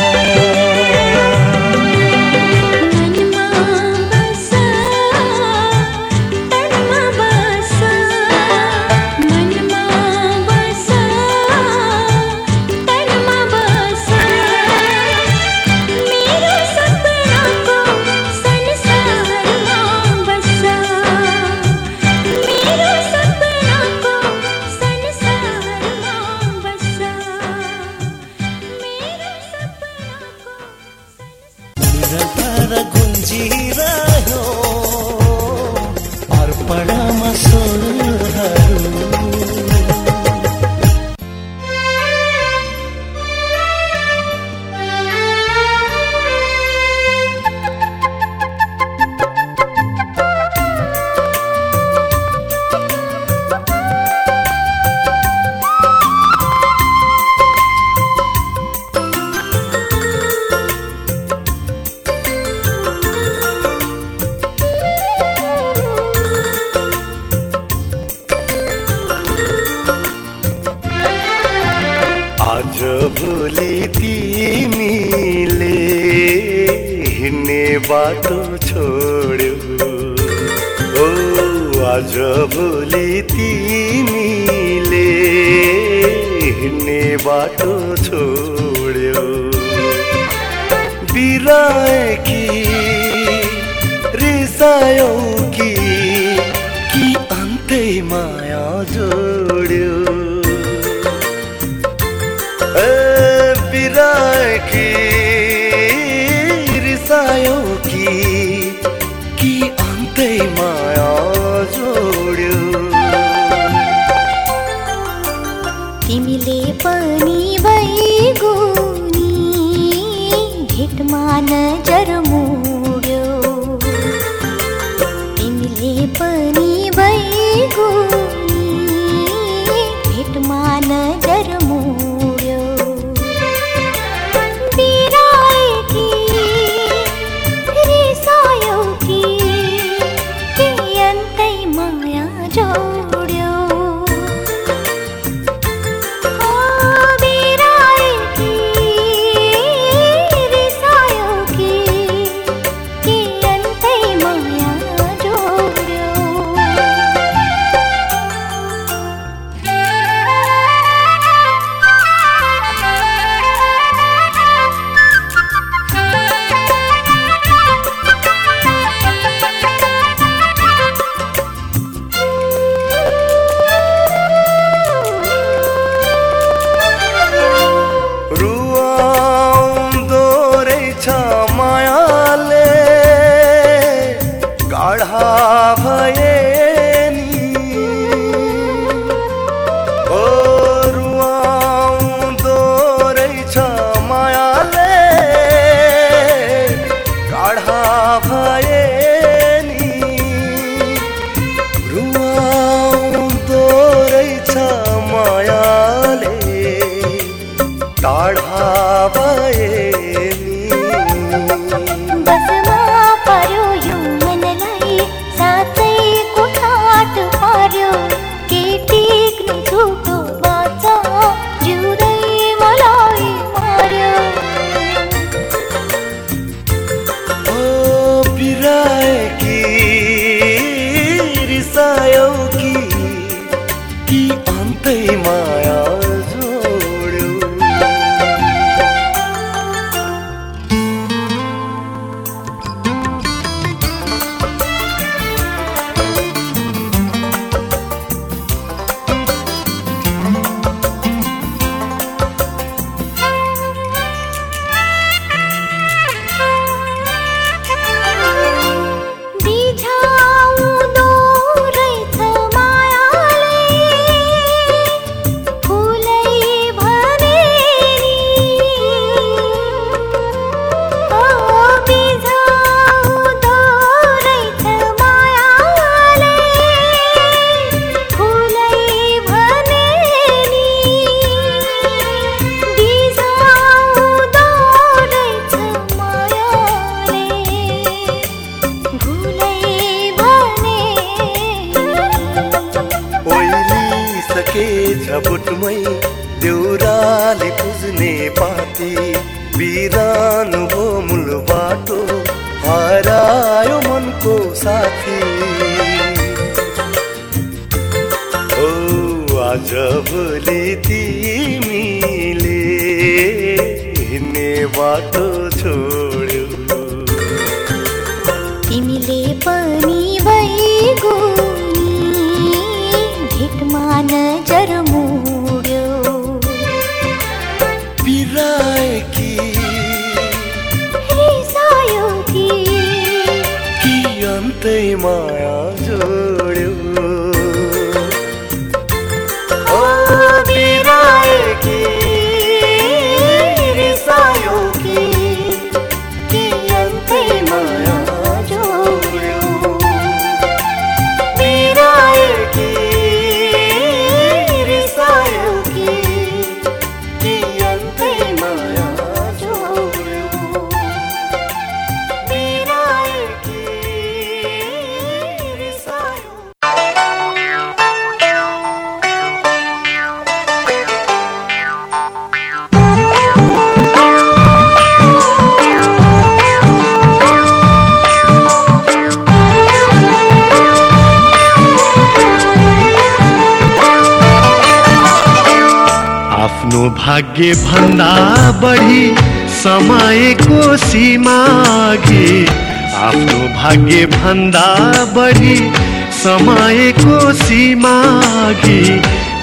आज भोलि तिमीले हिँड्ने बाटो छोड्यो। ओ आज भोलि तिमीले हिँड्ने बाटो छोड्यो। बिराए कि रिसायौ ओइलिसके झबुटमै देउराले पुज्ने पाती? बिरानो भो मूल बाटो हरायो मनको साथी। ओ आज भोलि तिमीले हिँड्ने बाटो छोड्यो। तिमीले पनि भइगुनी नजर मुड्यो। बिराएकी रिसायो भाग्य भन्दा बढी समयको सीमा आफ्नो भाग्य भन्दा बढी समयको सीमा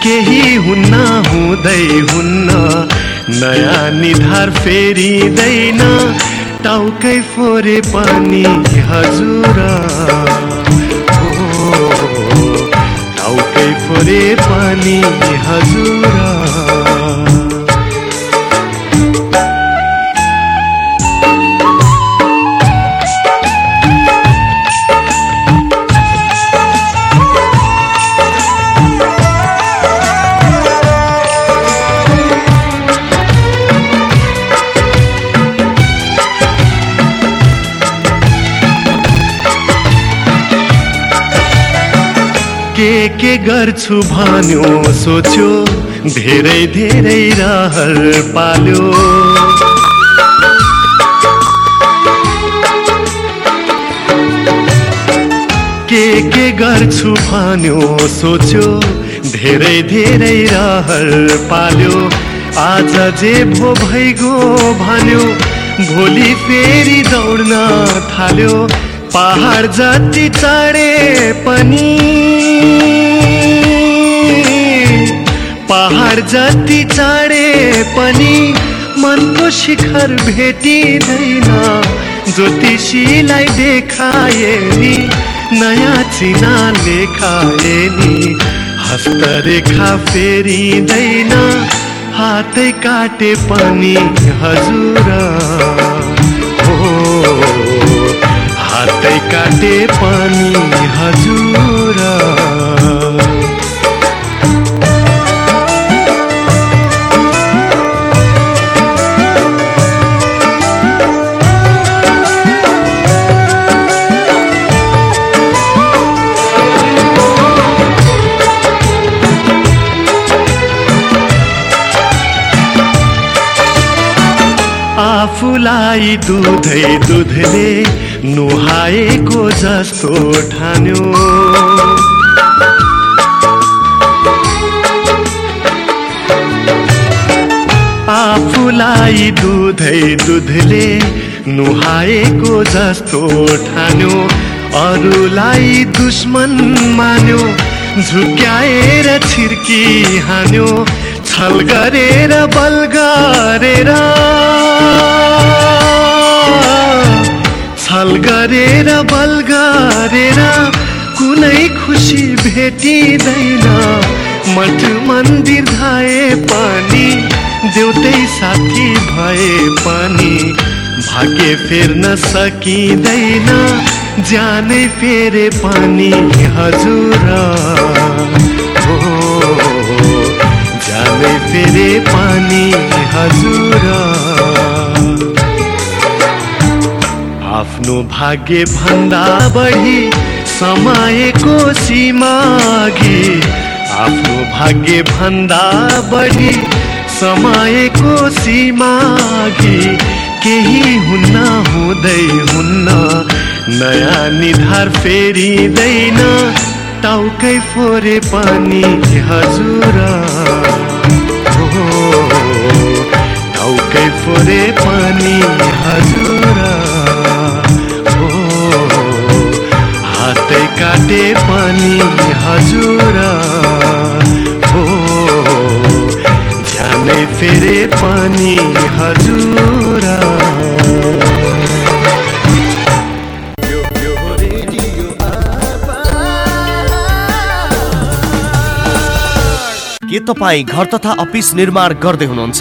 केही हुन्न हुँदै हुन्न नयाँ निधार फेरिँदैन टाउकै फोरे पनि हजुर। टाउकै फोरे पनि हजुर। गर्छु भन्यो। सोच्यो धेरै धेरै रहर पाल्यो। के के गर्छु भन्यो। सोच्यो धेरै धेरै रहर पाल्यो। आज जे भो भइगयो भन्यो भोलि फेरि दौड्न थाल्यो। पहाड जति चढे पनि पहाड जति चढे पनि मनको शिखर भेटिँदैन ज्योतिषीलाई देखाए नि नयाँ चिना लेखाए नि हस्तरेखा फेरिँदैन हातै काटे पनि हजुर। हो हातै काटे पनि हजुर। आफूलाई दुधै दुधले नुहाएको जस्तो ठान्यो। आफूलाई दुधै दुधले नुहाएको जस्तो ठान्यो। अरूलाई दुश्मन मान्यो झुक्याएर छिर्की हान्यो। छल गरेर बल गरेर। छल गरेर बल गरेर। कुनै खुसी भेटिँदैन। मठ मन्दिर धाए पनि देउतै साथी भए पनि। भाग्य फेर्न सकिँदैन ज्यानै फेरे पनि। हजुर। हो। ज्यानै फेरे पनि हजुर। आफ्नो भाग्य भन्दा बढी समयको सीमागी आफ्नो भाग्य भन्दा बढी समयको सीमागी केही हुन्न हुँदै हुन्न नयाँ निधार फेरिँदैन। टाउकै फोरे पनि हजुर। हो टाउकै फोरे पनि हजुर। हो हातै काटे पनि हजुर। हो ज्यानै फेरे पनि हजुर। तपाईँ घर तथा अफिस निर्माण गर्दै हुनुहुन्छ?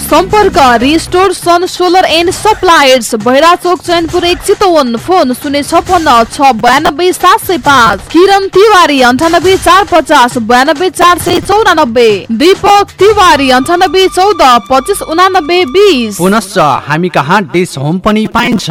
सम्पर्क restore sun solar and suppliers भैरा चोक चैनपुर एक चितवन फोन शून्य छपन्न छ बयानब्बे सात सय पाँच। किरण तिवारी अन्ठानब्बे चार पचास बयानब्बे चार सय चौरानब्बे। दीपक तिवारी अन्ठानब्बे चौध पच्चिस उनानब्बे बिस। पुनश्च हामी कहाँ डिस होम पनि पाइन्छ।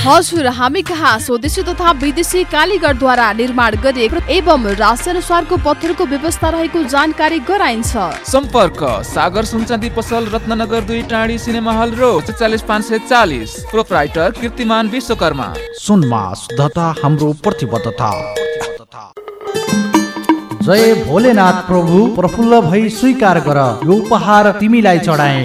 हजुर हामी कहाँ स्वदेशी तथा विदेशी कालीगरद्वारा निर्माण गरिएको एवं अनुसारको पत्थरको व्यवस्था रहेको जानकारी गराइन्छ। सम्पर्क सागर सुनचाँदी पसल रत्नगर दुई टाढी सिनेमा हल रोड चालिस पाँच सय चालिस। प्रोपराइटर कीर्तिमान विश्वकर्मा। सुनमा शुद्धता हाम्रो प्रतिबद्धता। जय भोलेनाथ प्रभु प्रफुल्ल भई स्वीकार गर यो उपहार तिमीलाई चढाए।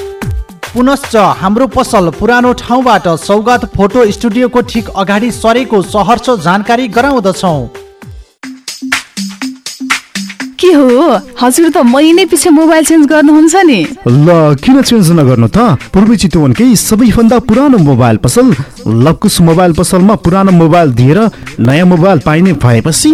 पुनश्च हाम्रो पसल पुरानो ठाउँबाट सौगात फोटो स्टुडियोको ठिक अगाडि सरेको सहर्ष जानकारी गराउँदछौ। के हो? हजुर त महिनै पछि मोबाइल चेन्ज गर्नुहुन्छ नि। ल किन चेन्ज नगर्नु त? पूर्वी चितवनकै सबैभन्दा पुरानो मोबाइल पसल लकुस मोबाइल पसलमा पुरानो मोबाइल दिएर नयाँ मोबाइल पाइने भएपछि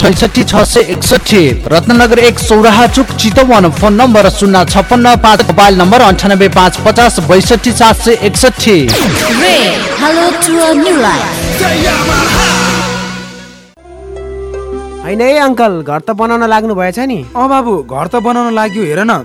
छैसठी छ सय एकसठी रत्नगर एक सौराहा चुक चितवन फोन नम्बर शून्य छपन्न पाँच मोबाइल नम्बर अन्ठानब्बे पाँच पचास बैसठी सात सय एकसठी। Ray hello to a new life होइन है अङ्कल घर त बनाउन लाग्नु भएछ नि। अँ बाबु घर त बनाउन लाग्यो हेर न।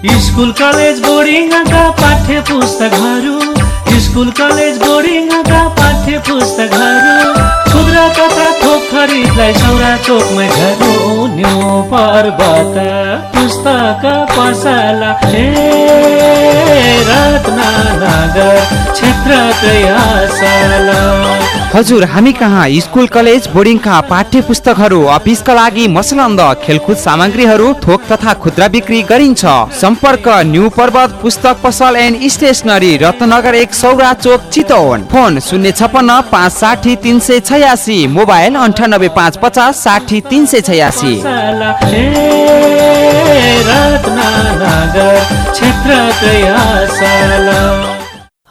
School college बोर्डिङका पाठ्य पुस्तकहरू स्कुल कलेज बोर्डिङका पाठ्य पुस्तकहरू खुद्रा तथा थोक खरिदलाई सौरा चोकमै पर्वत। पुस्तक पसला रत्नगर हजुर हामी कहाँ? स्कुल कलेज बोर्डिङका पाठ्य पुस्तकहरू अफिसका लागि मसलन्द खेलकुद सामग्रीहरू थोक तथा खुद्रा बिक्री गरिन्छ। सम्पर्क न्यू पर्वत पुस्तक पसल एन्ड स्टेसनरी रत्नगर एक सौरा चोक चितवन। फोन शून्य छपन्न पाँच साठी तिन सय छयासी मोबाइल अन्ठानब्बे पाँच पचास साठी तिन सय छयासी।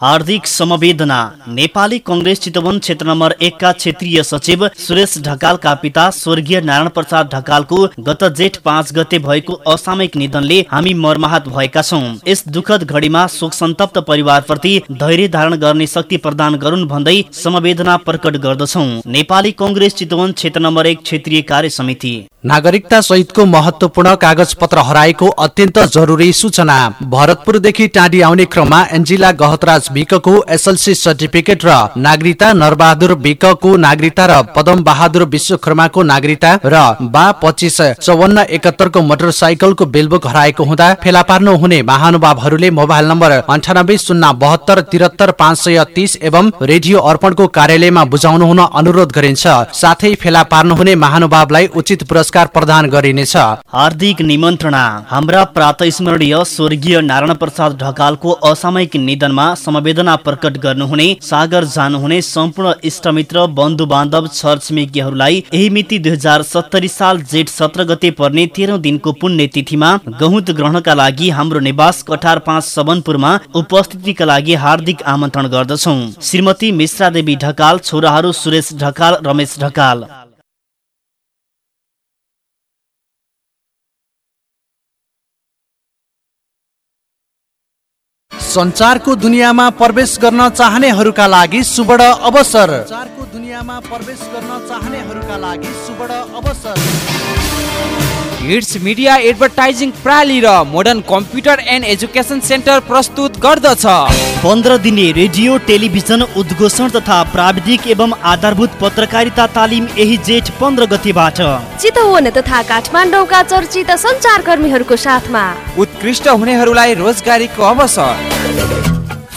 हार्दिक समवेदना। नेपाली कङ्ग्रेस चितवन क्षेत्र नम्बर एकका क्षेत्रीय सचिव सुरेश ढकालका पिता स्वर्गीय नारायण प्रसाद ढकालको गत जेठ पाँच गते भएको असामयिक निधनले हामी मर्माहत भएका छौँ। यस दुखद घडीमा शोक सन्तप्त परिवारप्रति धैर्य धारण गर्ने शक्ति प्रदान गरून् भन्दै समवेदना प्रकट गर्दछौ। नेपाली कङ्ग्रेस चितवन क्षेत्र नम्बर एक क्षेत्रीय कार्य समिति। नागरिकता सहितको महत्वपूर्ण कागज पत्र हराएको अत्यन्त जरुरी सूचना। भरतपुरदेखि टाढी आउने क्रममा एन्जिला गहतराज विकको एसएलसी सर्टिफिकेट र नागरिकता नरबहादुर विकको नागरिकता र पदम बहादुर विश्वकर्माको नागरिकता र बा पच्चिस चौवन्न एकहत्तरको मोटरसाइकलको बेलबुक हराएको हुँदा फेला पार्नु हुने महानुभावहरूले मोबाइल नम्बर अन्ठानब्बे शून्य बहत्तर तिहत्तर पाँच सय तिस एवं रेडियो अर्पणको कार्यालयमा बुझाउनु हुन अनुरोध गरिन्छ। साथै फेला पार्नुहुने महानुभावलाई उचित पुरस्कार प्रदान गरिनेछ। हार्दिक निमन्त्रणा। हाम्रा प्रात स्मरणीय स्वर्गीय नारायण प्रसाद ढकालको असामयिक निधनमा समवेदना प्रकट गर्नुहुने सागर जानुहुने सम्पूर्ण इष्टमित्र बन्धु बान्धव छरछिमेकीहरूलाई यही मिति दुई हजार सत्तरी साल जेठ सत्र गते पर्ने तेह्रौँ दिनको पुण्य तिथिमा गहुँत ग्रहणका लागि हाम्रो निवास कठार पाँच सबनपुरमा उपस्थितिका लागि हार्दिक आमन्त्रण गर्दछौ। श्रीमती मिश्रा देवी ढकाल छोराहरू सुरेश ढकाल रमेश ढकाल। संचारको दुनियाँमा प्रवेश गर्न चाहनेहरूका लागि सुवर्ण अवसर। संचारको दुनियाँमा प्रवेश गर्न चाहनेहरूका लागि सुवर्ण अवसर। हिट्स मिडिया एडभर्टाइजिङ प्रणाली र modern computer and education centre प्रस्तुत गर्दछ। पन्ध्र दिने रेडियो टेलिभिजन उद्घोषण तथा प्राविधिक एवं आधारभूत पत्रकारिता तालिम यही जेठ पन्ध्र गतिबाट। चितवन तथा काठमाडौँका चर्चित सञ्चारकर्मीहरूको साथमा। उत्कृष्ट हुनेहरूलाई रोजगारीको अवसर।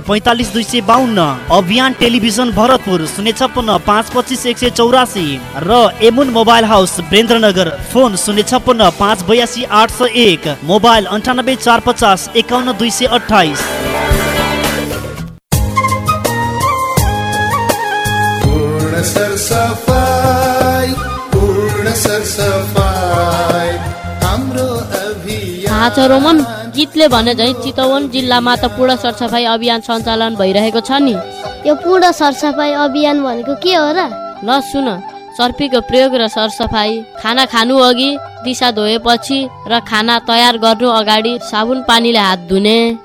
पैँतालिस दुई सय बाहन्न अभियान टेलिभिजन भरतपुर शून्य छप्पन्न पाँच पच्चिस एक सय चौरासी। र एमुन मोबाइल हाउस बेन्द्रनगर फोन शून्य छप्पन्न पाँच बयासी आठ सय एक। मोबाइल अन्ठानब्बे चार पचास एकाउन्न दुई सय अठाइस पूर्ण सरसफाई पूर्ण अभियान थाहा छ रोमन गीतले भने झै चितवन जिल्लामा त पूर्ण सरसफाइ अभियान सञ्चालन भइरहेको छ नि। यो पूर्ण सरसफाइ अभियान भनेको के हो र? ल सुन सर्पीको प्रयोग र सरसफाइ खाना खानु अघि दिशा धोएपछि र खाना तयार गर्नु अगाडि साबुन पानीले हात धुने।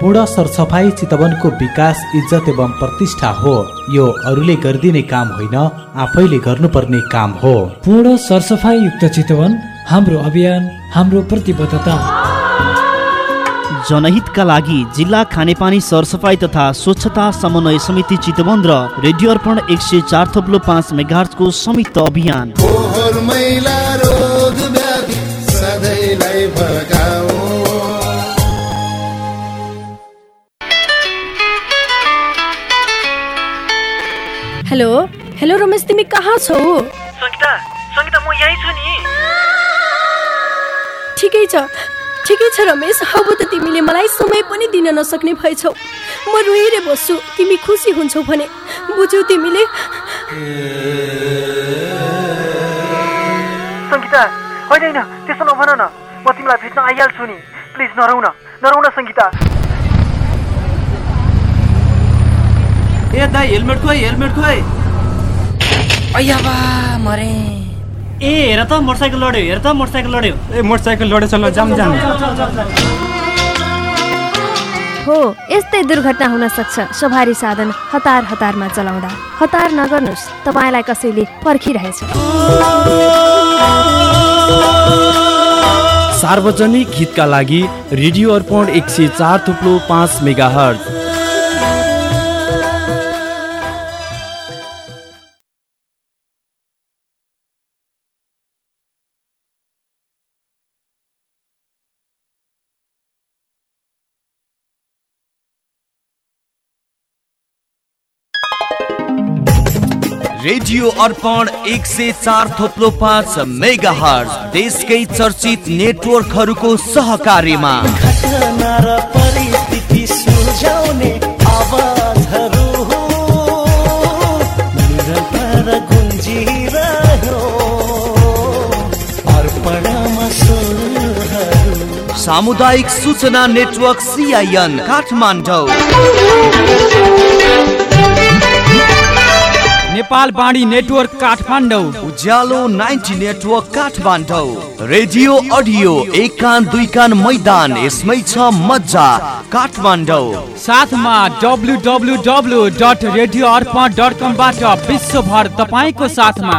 पूर्ण सरसफाइ चितवनको विकास इज्जत एवं प्रतिष्ठा हो। यो अरूले गरिदिने काम होइन आफैले गर्नुपर्ने काम हो। पूर्ण सरसफाइ युक्त चितवन हाम्रो अभियान हाम्रो प्रतिबद्धता। जनहितका लागि जिल्ला खानेपानी सरसफाइ तथा स्वच्छता समन्वय समिति चितवन र रेडियो अर्पण एक सय चार थप्लो पाँच मेगार्सको संयुक्त अभियान। हेलो? हेलो रमेश तिमी कहाँ छौ? सङ्गीता सङ्गीता म यहीँ छु नि। ठिकै छ। ठिकै छ रमेश अब त तिमीले मलाई समय पनि दिन नसक्ने भएछौ। म रोएर बस्छु तिमी खुसी हुन्छौ भने। बुझ्यौ तिमीले? सङ्गीता होइन होइन त्यसो नभन न। म तिमीलाई भेट्न आइहाल्छु नि। प्लिज नरौ न नरौ न सङ्गीता ए दाइ हेलमेट खोइ हेलमेट खोइ अय्याबा मरे ए हेर त मोटरसाइकल लड्यो हेर त मोटरसाइकल लड्यो ए मोटरसाइकल लडेछ ल जाम जाम हो यस्तै दुर्घटना हुन सक्छ सवारी साधन हतार हतारमा चलाउँदा हतार नगर्नुहोस् तपाईँलाई कसैले पर्खिरहेछ सार्वजनिक हितका लागि रेडियो अर्पण एक सय चार थुप्लो पाँच मेगा रेडियो अर्पण एक सय चार थोप्लो पाँच मेगा हर्ज देशकै चर्चित नेटवर्कहरूको सुरहरू सामुदायिक सूचना network CIN Kathmandu. Nepal Bani network Kathmandu. Ujyaalo ninety network Kathmandu. Radio audio एक कान दुई कान मैदान यसमै छ मजा काठमाडौँ। साथमा W W W dot radio Arpan dot कमबाट विश्वभर तपाईँको साथमा।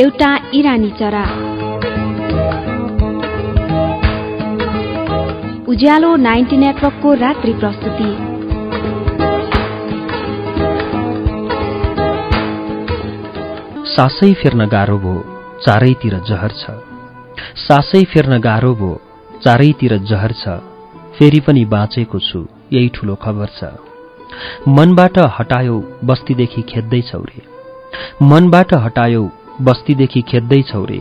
एउटा इरानी चरा। उज्यालो नाइन्टी नेटवर्कको रात्रि प्रस्तुति। सासै फेर्न गाह्रो भो चारैतिर जहर छ। सासै फेर्न गाह्रो भो चारैतिर जहर छ। फेरि पनि बाँचेको छु यही ठुलो खबर छ। मनबाट हटायो बस्तीदेखि खेद्दैछौ रे मनबाट हटायो बस्तीदेखि खेद्दैछौ रे।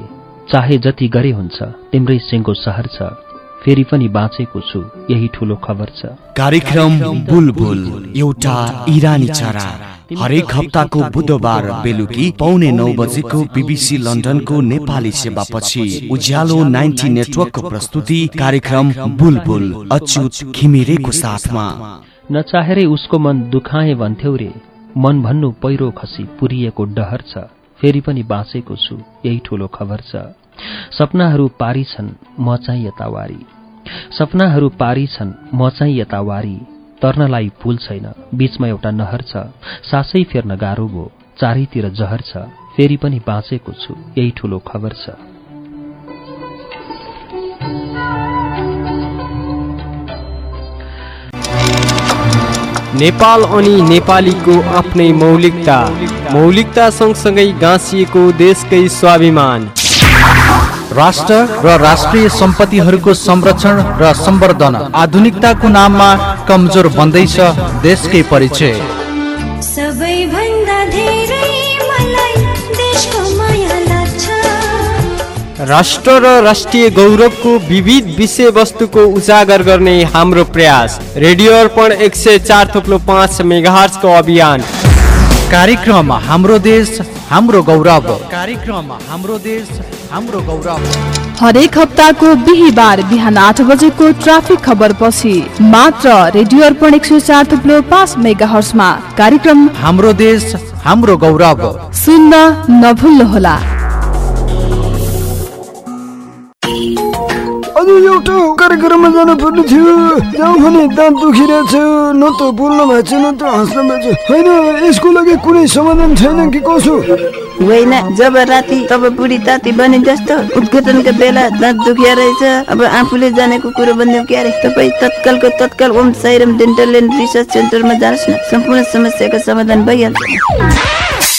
चाहे जति गरे हुन्छ तिम्रै सिंहको सहर छ। फेरि पनि बाँचेको छु यही ठुलो खबर छ। कार्यक्रम बुलबुल एउटा इरानी चरा हरेक हप्ताको बुधबार बेलुकी पौने नौ बजेको बिबिसी लन्डनको नेपाली सेवापछि उज्यालो नाइन्टी नेटवर्कको प्रस्तुति कार्यक्रम बुलबुल अच्युत घिमिरेको साथमा। नचाहेरै उसको मन दुखाए भन्थ्यौ रे। मन भन्नु पहिरो खसी पुरिएको डहर छ। फेरि पनि बाँचेको छु यही ठुलो खबर छ। सपनाहरू पारी छन् म चाहिँ यतावारी। सपनाहरू पारी छन् म चाहिँ यतावारी। तर्नलाई पुल छैन बीचमा एउटा नहर छ सासै फेर्न गाह्रो भो चारैतिर जहर छ फेरि पनि बाँचेको छु यही ठुलो खबर छ। नेपाल अनि नेपालीको आफ्नै मौलिकता। मौलिकता सँगसँगै गाँसिएको देशकै स्वाभिमान। राष्ट्र र राष्ट्रिय सम्पत्तिहरूको संरक्षण र सम्वर्धन आधुनिकताको नाममा कमजोर बन्दैछ देशकै परिचय। राष्ट्र र राष्ट्रिय गौरवको विविध विषयवस्तुको उजागर गर्ने हाम्रो प्रयास। रेडियो अर्पण एक सय चार थुप्लो पाँच मेगाहर्सको अभियान। कार्यक्रम हाम्रो देश हाम्रो गौरव। कार्यक्रम हाम्रो देश हाम्रो गौरव। हरेक हप्ताको बिहिबार बिहान आठ बजेको ट्राफिक खबर पछि मात्र रेडियो अर्पण एक सय चार थुप्लो पाँच मेगा हर्समा कार्यक्रम हाम्रो देश हाम्रो गौरव। सुन्न नभुल्नुहोला। अझ एउटा कार्यक्रममा जानु पर्ने थियो जाउँ भने दाँत दुखिरहेछ न त बोल्न भएको छ न त हाँस्न भएको छ होइन यसको लागि कुनै समाधान छैन कि कसो होइन जब राति तब बुढी ताती बने जस्तो उद्घाटनका बेला दाँत दुखिया रहेछ अब आफूले जानेको कुरो बनिदिउँ क्यारे तपाईँ तत्कालको तत्काल Om Sairam dental and research सेन्टरमा जानुहोस् न सम्पूर्ण समस्याको समाधान भइहाल्छ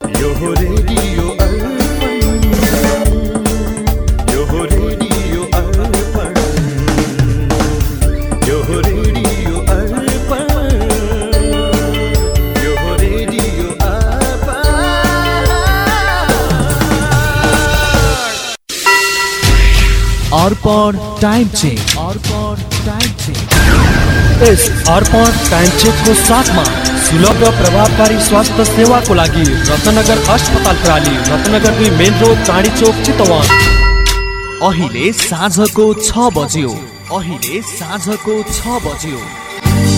यो हो Arpan time check. Arpan time check यस अर्पण टाइम चेकको साथमा सुलभ र प्रभावकारी स्वास्थ्य सेवाको लागि रत्नगर अस्पताल प्राली रत्नगर दुई मेन रोड चाँडी चोक चितवन। अहिले साँझको छ बज्यो। अहिले साँझको छ बज्यो।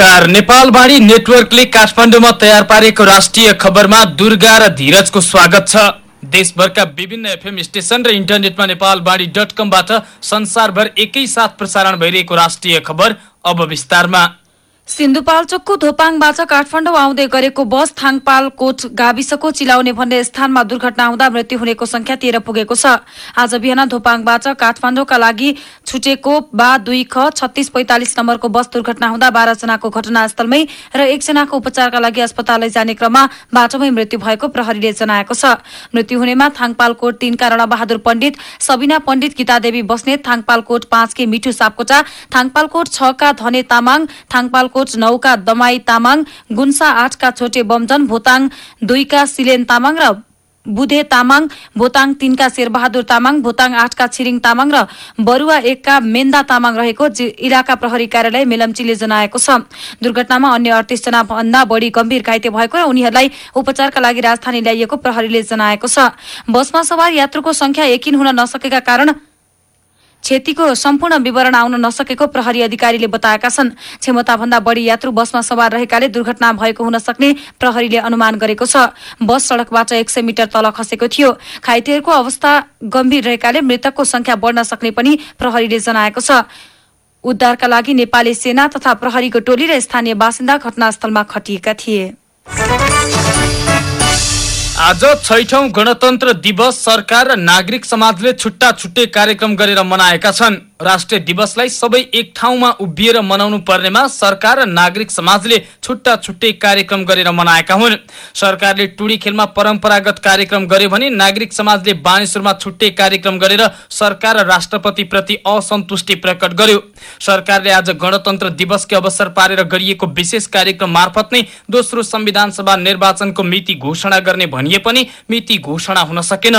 नमस्कार। नेपालवाणी नेटवर्कले काठमाडौँमा तयार पारेको राष्ट्रिय खबरमा दुर्गा र धीरजको स्वागत छ। देशभरका विभिन्न एफएम स्टेशन र इन्टरनेटमा नेपालवाणी डट कमबाट संसारभर एकैसाथ प्रसारण भइरहेको राष्ट्रिय खबर अब विस्तारमा। सिन्धुपाल्चोकको धोपाङबाट काठमाडौँ आउँदै गरेको बस थाङपालकोट गाविसको चिलाउने भन्ने स्थानमा दुर्घटना हुँदा मृत्यु हुनेको संख्या तेह्र पुगेको छ। आज बिहान धोपाङबाट काठमाडौँका लागि छुटेको बा दुई ख छत्तीस पैंतालिस नम्बरको बस दुर्घटना हुँदा बाह्रजनाको घटनास्थलमै र एकजनाको उपचारका लागि अस्पताल लैजाने क्रममा बाटोमै मृत्यु भएको प्रहरीले जनाएको छ। मृत्यु हुनेमा थाङपालकोट तीनका रणबहादुर पण्डित सबिना पण्डित गीतादेवी बस्नेत थाङपालकोट पाँचकी मिठु सापकोटा थाङपालकोट छका धने तामाङ थाङपालकोट नौका दमाई तामाङ गुन्सा आठका छोटे बमजन भोताङ दुईका सिलेन तामाङ र बुधे तामाङ भोताङ तीनका शेरबहादुर तामाङ भोताङ आठका छिरिङ तामाङ र बरुवा एकका मेन्दा तामाङ रहेको इलाका प्रहरी कार्यालय मेलम्चीले जनाएको छ। दुर्घटनामा अन्य अडतिस जना भन्दा बढ़ी गम्भीर घाइते भएको र उनीहरूलाई उपचारका लागि राजधानी ल्याइएको प्रहरीले जनाएको छ। बसमा सवार यात्रुको संख्या यकिन हुन नसकेका कारण क्षतिको सम्पूर्ण विवरण आउन नसकेको प्रहरी अधिकारीले बताएका छन्। क्षमताभन्दा बढ़ी यात्रु बसमा सवार रहेकाले दुर्घटना भएको हुन सक्ने प्रहरीले अनुमान गरेको छ। बस सड़कबाट एक सय मिटर तल खसेको थियो। घाइतेहरूको अवस्था गम्भीर रहेकाले मृतकको संख्या बढ़न सक्ने पनि प्रहरीले जनाएको छ। उद्धारका लागि नेपाली सेना तथा प्रहरीको टोली र स्थानीय बासिन्दा घटनास्थलमा खटिएका थिए। आज छैठौं गणतन्त्र दिवस सरकार र नागरिक समाजले छुट्टा छुट्टै कार्यक्रम गरेर मनाएका छन्। राष्ट्रिय दिवसलाई सबै एक ठाउँमा उभिएर मनाउनु पर्नेमा सरकार र नागरिक समाजले छुट्टा छुट्टै कार्यक्रम गरेर मनाएका हुन्। सरकारले टुडी खेलमा परम्परागत कार्यक्रम गर्यो भने नागरिक समाजले बानेश्वरमा छुट्टै कार्यक्रम गरेर सरकार र राष्ट्रपति प्रति असन्तुष्टि प्रकट गर्यो। सरकारले आज गणतन्त्र दिवसकै अवसर पारेर गरिएको विशेष कार्यक्रम मार्फत नै दोस्रो संविधान सभा निर्वाचनको मिति घोषणा गर्ने भनिए पनि मिति घोषणा हुन सकेन।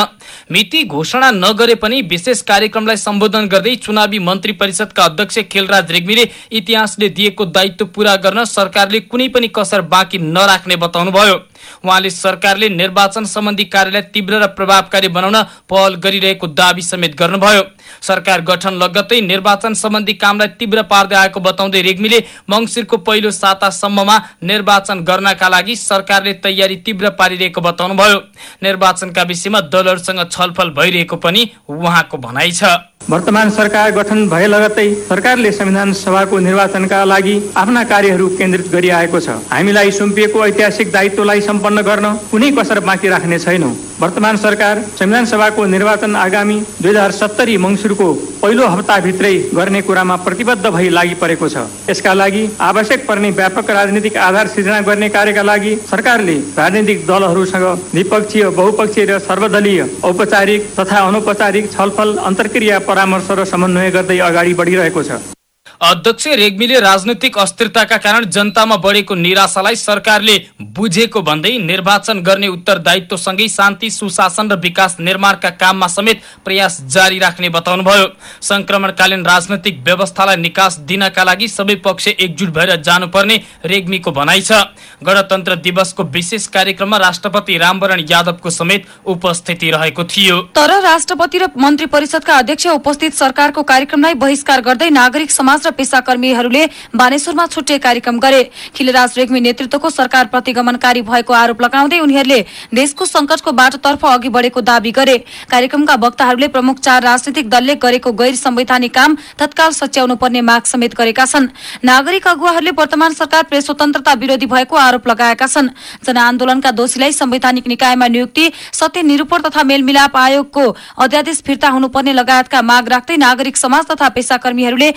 मिति घोषणा नगरे पनि विशेष कार्यक्रमलाई सम्बोधन गर्दै चुनावी मन्त्री परिषदका अध्यक्ष खेलराज रेग्मीले इतिहासले दिएको दायित्व पूरा गर्न सरकारले कुनै पनि कसर बाँकी नराख्ने बताउनुभयो। उहाँले सरकारले निर्वाचन सम्बन्धी कार्यालय तीव्र र प्रभावकारी बनाउन पहल गरिरहेको दावी समेत गर्नुभयो। सरकार गठन लगत्तै निर्वाचन सम्बन्धी कामलाई तीव्र पार्दै आएको बताउँदै रेग्मीले मङ्सिरको पहिलो सातासम्ममा निर्वाचन गर्नका लागि सरकारले तयारी तीव्र पारिरहेको बताउनुभयो। निर्वाचनका विषयमा दलहरूसँग छलफल भइरहेको पनि उहाँको भनाइ छ। वर्तमान सरकार गठन भए लगत्तै सरकारले संविधान सभाको निर्वाचनका लागि आफ्ना कार्यहरू केन्द्रित गरिआएको छ। हामीलाई सुम्पिएको ऐतिहासिक दायित्वलाई सम्पन्न गर्न कुनै कसर बाँकी राख्ने छैनौँ। वर्तमान सरकार संविधान सभाको निर्वाचन आगामी दुई हजार सत्तरी मङ्सिरको पहिलो हप्ताभित्रै गर्ने कुरामा प्रतिबद्ध भई लागि परेको छ। यसका लागि आवश्यक पर्ने व्यापक राजनीतिक आधार सिर्जना गर्ने कार्यका लागि सरकारले राजनीतिक दलहरूसँग द्विपक्षीय बहुपक्षीय र सर्वदलीय औपचारिक तथा अनौपचारिक छलफल अन्तर्क्रिया परामर्श र समन्वय गर्दै अगाडि बढिरहेको छ। अध्यक्ष रेग्मीले राजनैतिक अस्थिरताका कारण जनतामा बढेको निराशालाई सरकारले बुझेको भन्दै निर्वाचन गर्ने उत्तरदायित्वसँगै शान्ति सुशासन र विकास निर्माणका काममा समेत प्रयास जारी राख्ने बताउनुभयो। संक्रमणकालीन राजनैतिक व्यवस्थालाई निकास दिनका लागि सबै पक्ष एकजुट भएर जानुपर्ने रेग्मीको भनाइ छ। गणतन्त्र दिवसको विशेष कार्यक्रममा राष्ट्रपति रामवरण यादवको समेत उपस्थिति रहेको थियो। तर राष्ट्रपति र मन्त्री परिषदका अध्यक्ष उपस्थित सरकारको कार्यक्रमलाई बहिष्कार गर्दै नागरिक समाज पेसाकर्मीहरूले बानेश्वरमा छुट्टै कार्यक्रम गरे। खिलराज रेग्मी नेतृत्वको सरकार प्रतिगमनकारी भएको आरोप लगाउँदै उनीहरूले देशको संकटको बाटोतर्फ अघि बढेको दावी गरे। कार्यक्रमका वक्ताहरूले प्रमुख चार राजनीतिक दलले गरेको गैर संवैधानिक काम तत्काल सच्याउनु पर्ने माग समेत गरेका छन्। नागरिक अगुवाहरूले वर्तमान सरकार प्रेस स्वतन्त्रता विरोधी भएको आरोप लगाएका छन्। जनआन्दोलनका दोषीलाई संवैधानिक निकायमा नियुक्ति सत्य निरूपण तथा मेलमिलाप आयोगको अध्यादेश फिर्ता हुनुपर्ने लगायतका माग राख्दै नागरिक समाज तथा पेसाकर्मीहरूले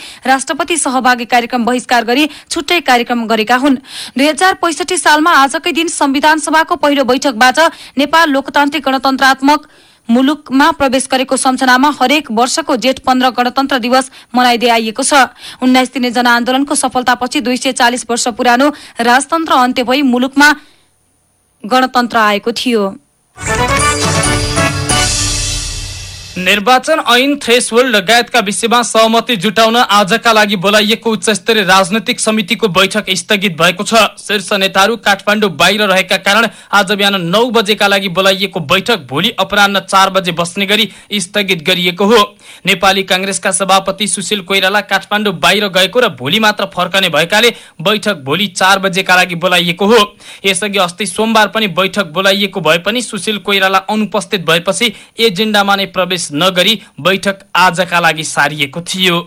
राष्ट्रपति सहभागी कार्यक्रम बहिष्कार गरी छुट्टै कार्यक्रम गरेका हुन्। दुई सालमा आजकै दिन संविधान सभाको पहिलो बैठकबाट नेपाल लोकतान्त्रिक गणतन्त्रात्मक मुलुकमा प्रवेश गरेको सम्झनामा हरेक वर्षको जेठ पन्ध्र गणतन्त्र दिवस मनाइदै आइएको छ। उन्नाइस दिने जनआन्दोलनको सफलतापछि दुई सय चालिस वर्ष पुरानो राजतन्त्र अन्त्य भई मुलुकमा गणतन्त्र आएको थियो। निर्वाचन ऐन थ्रेसहोल्ड लगायतका विषयमा सहमति जुटाउन आजका लागि बोलाइएको उच्च स्तरीय राजनैतिक समितिको बैठक स्थगित भएको छ। शीर्ष नेताहरू काठमाडौँ बाहिर रहेका कारण आज बिहान नौ बजेका लागि बोलाइएको बैठक भोलि अपरान्न चार बजे बस्ने गरी स्थगित गरिएको हो। नेपाली काङ्ग्रेसका सभापति सुशील कोइराला काठमाडौँ बाहिर गएको र भोलि मात्र फर्कने भएकाले बैठक भोलि चार बजेका लागि बोलाइएको हो। यसअघि अस्ति सोमबार पनि बैठक बोलाइएको भए पनि सुशील कोइराला अनुपस्थित भएपछि एजेन्डामा नै प्रवेश नगरी बैठक आजका लागि सारिएको थियो।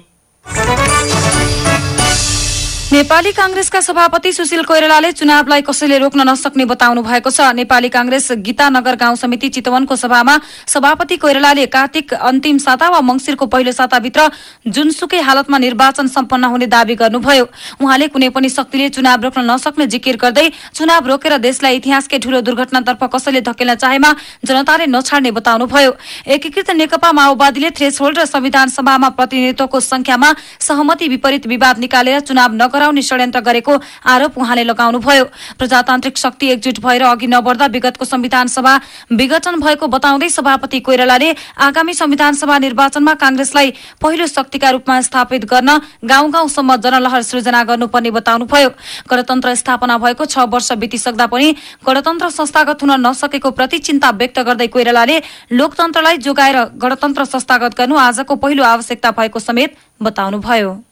नेपाली कांग्रेसका सभापति सुशील कोइरालाले चुनावलाई कसैले रोक्न नसक्ने बताउनु भएको छ। नेपाली कांग्रेस गीतानगर गाउँ समिति चितवनको सभामा सभापति कोइरालाले कार्तिक अन्तिम साता वा मंगिरको पहिलो साताभित्र जुनसुकै हालतमा निर्वाचन सम्पन्न हुने दावी गर्नुभयो। उहाँले कुनै पनि शक्तिले चुनाव रोक्न नसक्ने जिकिर गर्दै चुनाव रोकेर देशलाई इतिहासकै ठूलो दुर्घटनातर्फ कसैले धकेल्न चाहेमा जनताले नछाड्ने बताउनुभयो। एकीकृत नेकपा माओवादीले थ्रेसहोल्ड र संविधान सभामा प्रतिनिधित्वको संख्यामा सहमति विपरीत विवाद निकालेर चुनाव नगराउने षड्यन्त्र गरेको आरोप उहाँले लगाउनुभयो। प्रजातान्त्रिक शक्ति एकजुट भएर अघि नबढ्दा विगतको संविधान सभा विघटन भएको बताउँदै सभापति कोइरालाले आगामी संविधान सभा निर्वाचनमा कांग्रेसलाई पहिलो शक्तिका रूपमा स्थापित गर्न गाउँ गाउँसम्म जनलहर सृजना गर्नुपर्ने बताउनुभयो। गणतन्त्र स्थापना भएको छ वर्ष बितिसक्दा पनि गणतन्त्र संस्थागत हुन नसकेको प्रति चिन्ता व्यक्त गर्दै कोइरालाले लोकतन्त्रलाई जोगाएर गणतन्त्र संस्थागत गर्नु आजको पहिलो आवश्यकता भएको समेत बताउनुभयो।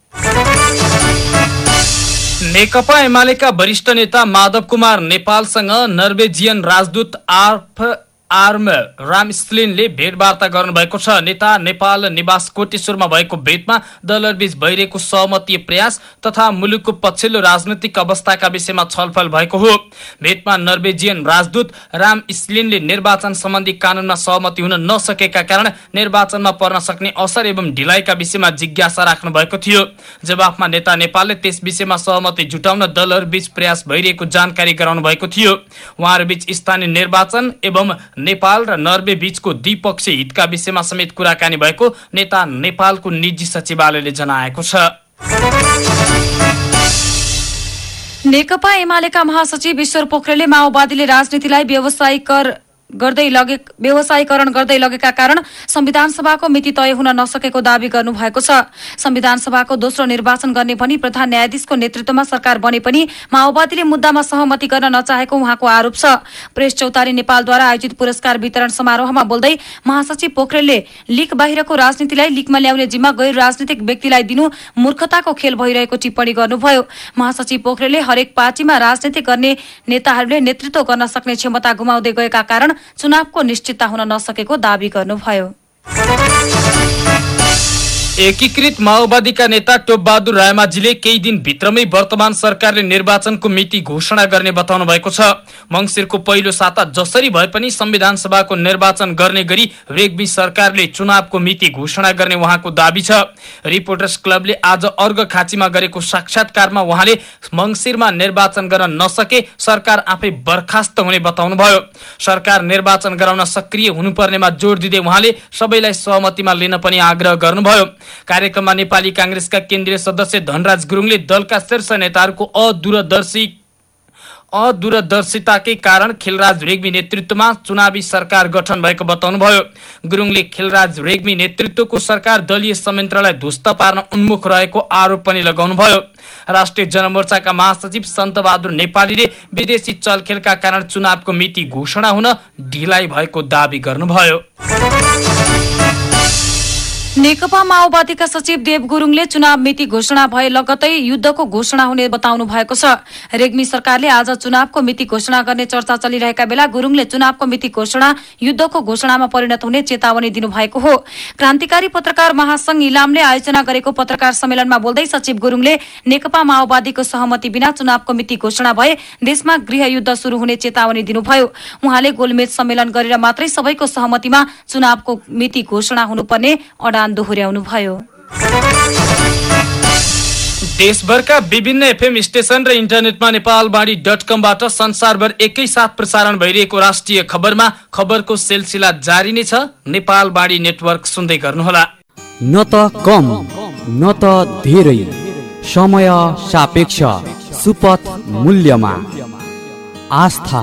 नेकपा एमालेका वरिष्ठ नेता माधव कुमार नेपालसँग नर्वेजियन राजदूत आर्फ आर्म राम स्लिनले भेटवार्ता गर्नुभएको छ। नेता नेपाल निवास कोटेश्वरमा भएको भेटमा दलहरूबीच भइरहेको सहमतीय प्रयास तथा मुलुकको पछिल्लो राजनैतिक अवस्थाका विषयमा छलफल भएको हो। भेटमा नर्वेजियन राजदूत राम स्लिनले निर्वाचन सम्बन्धी कानूनमा सहमति हुन नसकेका कारण निर्वाचनमा पर्न सक्ने असर एवं ढिलाइका विषयमा जिज्ञासा राख्नु भएको थियो। जवाफमा नेता नेपालले त्यस विषयमा सहमति जुटाउन दलहरूबीच प्रयास भइरहेको जानकारी गराउनु भएको थियो। उहाँहरूबीच स्थानीय निर्वाचन एवं नेपाल र नर्वे बीचको द्विपक्षीय हितका विषयमा समेत कुराकानी भएको नेता नेपालको निजी सचिवालयले जनाएको छ। नेकपा एमालेका महासचिव ईश्वर पोखरेलले माओवादीले राजनीतिलाई व्यावसायिक गर्दै लगे व्यवसायीकरण गर्दै लगेका कारण संविधान सभाको मिति तय हुन नसकेको दावी गर्नु भएको छ। संविधान सभाको दोस्रो निर्वाचन गर्ने भनी प्रधान न्यायाधीशको नेतृत्वमा सरकार बने पनि माओवादीले मुद्दामा सहमति गर्न नचाहेको उहाँको आरोप छ। प्रेस चौतारी नेपालद्वारा आयोजित पुरस्कार वितरण समारोहमा बोल्दै महासचिव पोखरेलले लिक बाहिरको राजनीतिलाई लिकमा ल्याउने जिम्मा गैर राजनीतिक व्यक्तिलाई दिनु मूर्खताको खेल भइरहेको टिप्पणी गर्नुभयो। महासचिव पोखरेलले हरेक पार्टीमा राजनीति गर्ने नेताहरूले नेतृत्व गर्न सक्ने क्षमता गुमाउँदै गएका कारण चुनावको निश्चितता हुन नसकेको दावी गर्नुभयो। एकीकृत माओवादीका नेता टोपबहादुर रायमाझीले केही दिन भित्रमै वर्तमान सरकारले निर्वाचनको मिति घोषणा गर्ने बताउनु भएको छ। मङ्सिरको पहिलो साता जसरी भए पनि संविधान सभाको निर्वाचन गर्ने गरी रेग्मी सरकारले चुनावको मिति घोषणा गर्ने उहाँको दावी छ। रिपोर्टर्स क्लबले आज अर्घ खाँचीमा गरेको साक्षात्कारमा उहाँले मङ्सिरमा निर्वाचन गर्न नसके सरकार आफै बर्खास्त हुने बताउनुभयो। सरकार निर्वाचन गराउन सक्रिय हुनुपर्नेमा जोड दिँदै उहाँले सबैलाई सहमतिमा लिन पनि आग्रह गर्नुभयो। कार्यक्रममा नेपाली काङ्ग्रेसका केन्द्रीय सदस्य धनराज गुरुङले दलका शीर्ष नेताहरूको अदूरदर्शी अदूरदर्शिताकै कारण खिलराज रेग्मी नेतृत्वमा चुनावी सरकार गठन भएको बताउनुभयो। गुरुङले खिलराज रेग्मी नेतृत्वको सरकार दलीय संयन्त्रलाई ध्वस्त पार्न उन्मुख रहेको आरोप पनि लगाउनुभयो। राष्ट्रिय जनमोर्चाका महासचिव सन्तबहादुर नेपालीले विदेशी चलखेलका कारण चुनावको मिति घोषणा हुन ढिलाइ भएको दावी गर्नुभयो। नेकपा माओवादीका सचिव देव गुरुङले चुनाव मिति घोषणा भए लगतै युद्धको घोषणा हुने बताउनु भएको छ। रेग्मी सरकारले आज चुनावको मिति घोषणा गर्ने चर्चा चलिरहेका बेला गुरुङले चुनावको मिति घोषणा युद्धको घोषणामा परिणत हुने चेतावनी दिनुभएको हो। क्रान्तिकारी पत्रकार महासंघ इलामले आयोजना गरेको पत्रकार सम्मेलनमा बोल्दै सचिव गुरुङले नेकपा माओवादीको सहमति बिना चुनावको मिति घोषणा भए देशमा गृहयुद्ध शुरू हुने चेतावनी दिनुभयो। उहाँले गोलमेज सम्मेलन गरेर मात्रै सबैको सहमतिमा चुनावको मिति घोषणा हुनुपर्ने अडान दोहोर्याउनु भयो देशभरका विभिन्न एफएम स्टेशन र इन्टरनेटमा नेपालवाणी डट कमबाट संसारभर एकैसाथ प्रसारण भइरहेको राष्ट्रिय खबरमा खबरको सिलसिला जारी नै छ। नेपालवाणी नेटवर्क सुन्दै गर्नुहोला। न त कम न त धेरै। समय सापेक्ष सुपथ मूल्यमा। आस्था।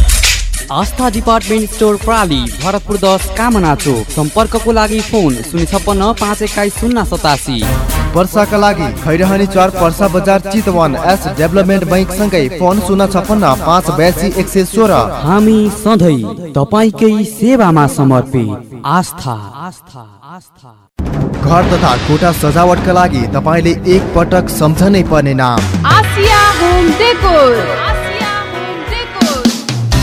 आस्था डिपार्टमेन्ट स्टोर प्राली भरतपुर दस कामना चोक। सम्पर्कको लागि फोन शून्य छप्पन्न पाँच एक्काइस शून्य सतासी। वर्षाका लागि खैरहनी चार पर्सा बजार चितवन एस डेभलपमेन्ट बैंक सँगै फोन शून्य छप्पन्न पाँच बयासी एक सय सोह्र। हामी सधैँ तपाईँकै सेवामा समर्पित। आस्था। आस्था। आस्था। घर तथा कोठा सजावटका लागि तपाईँले एक पटक सम्झनै पर्ने नाम। Asia home decor.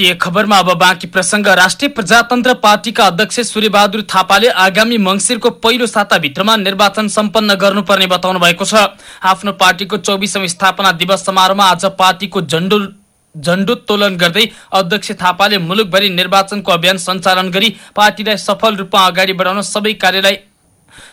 राष्ट्रिय खबरमा अब बाँकी प्रसङ्ग। राष्ट्रिय प्रजातन्त्र पार्टीका अध्यक्ष सूर्यबहादुर थापाले आगामी मङ्सिरको पहिलो साताभित्रमा निर्वाचन सम्पन्न गर्नुपर्ने बताउनु भएको छ। आफ्नो पार्टीको चौबिसौँ स्थापना दिवस समारोहमा आज पार्टीको झण्डो झण्डोत्तोलन गर्दै अध्यक्ष थापाले मुलुकभरि निर्वाचनको अभियान सञ्चालन गरी पार्टीलाई सफल रूपमा अगाडि बढाउन सबै कार्यलाई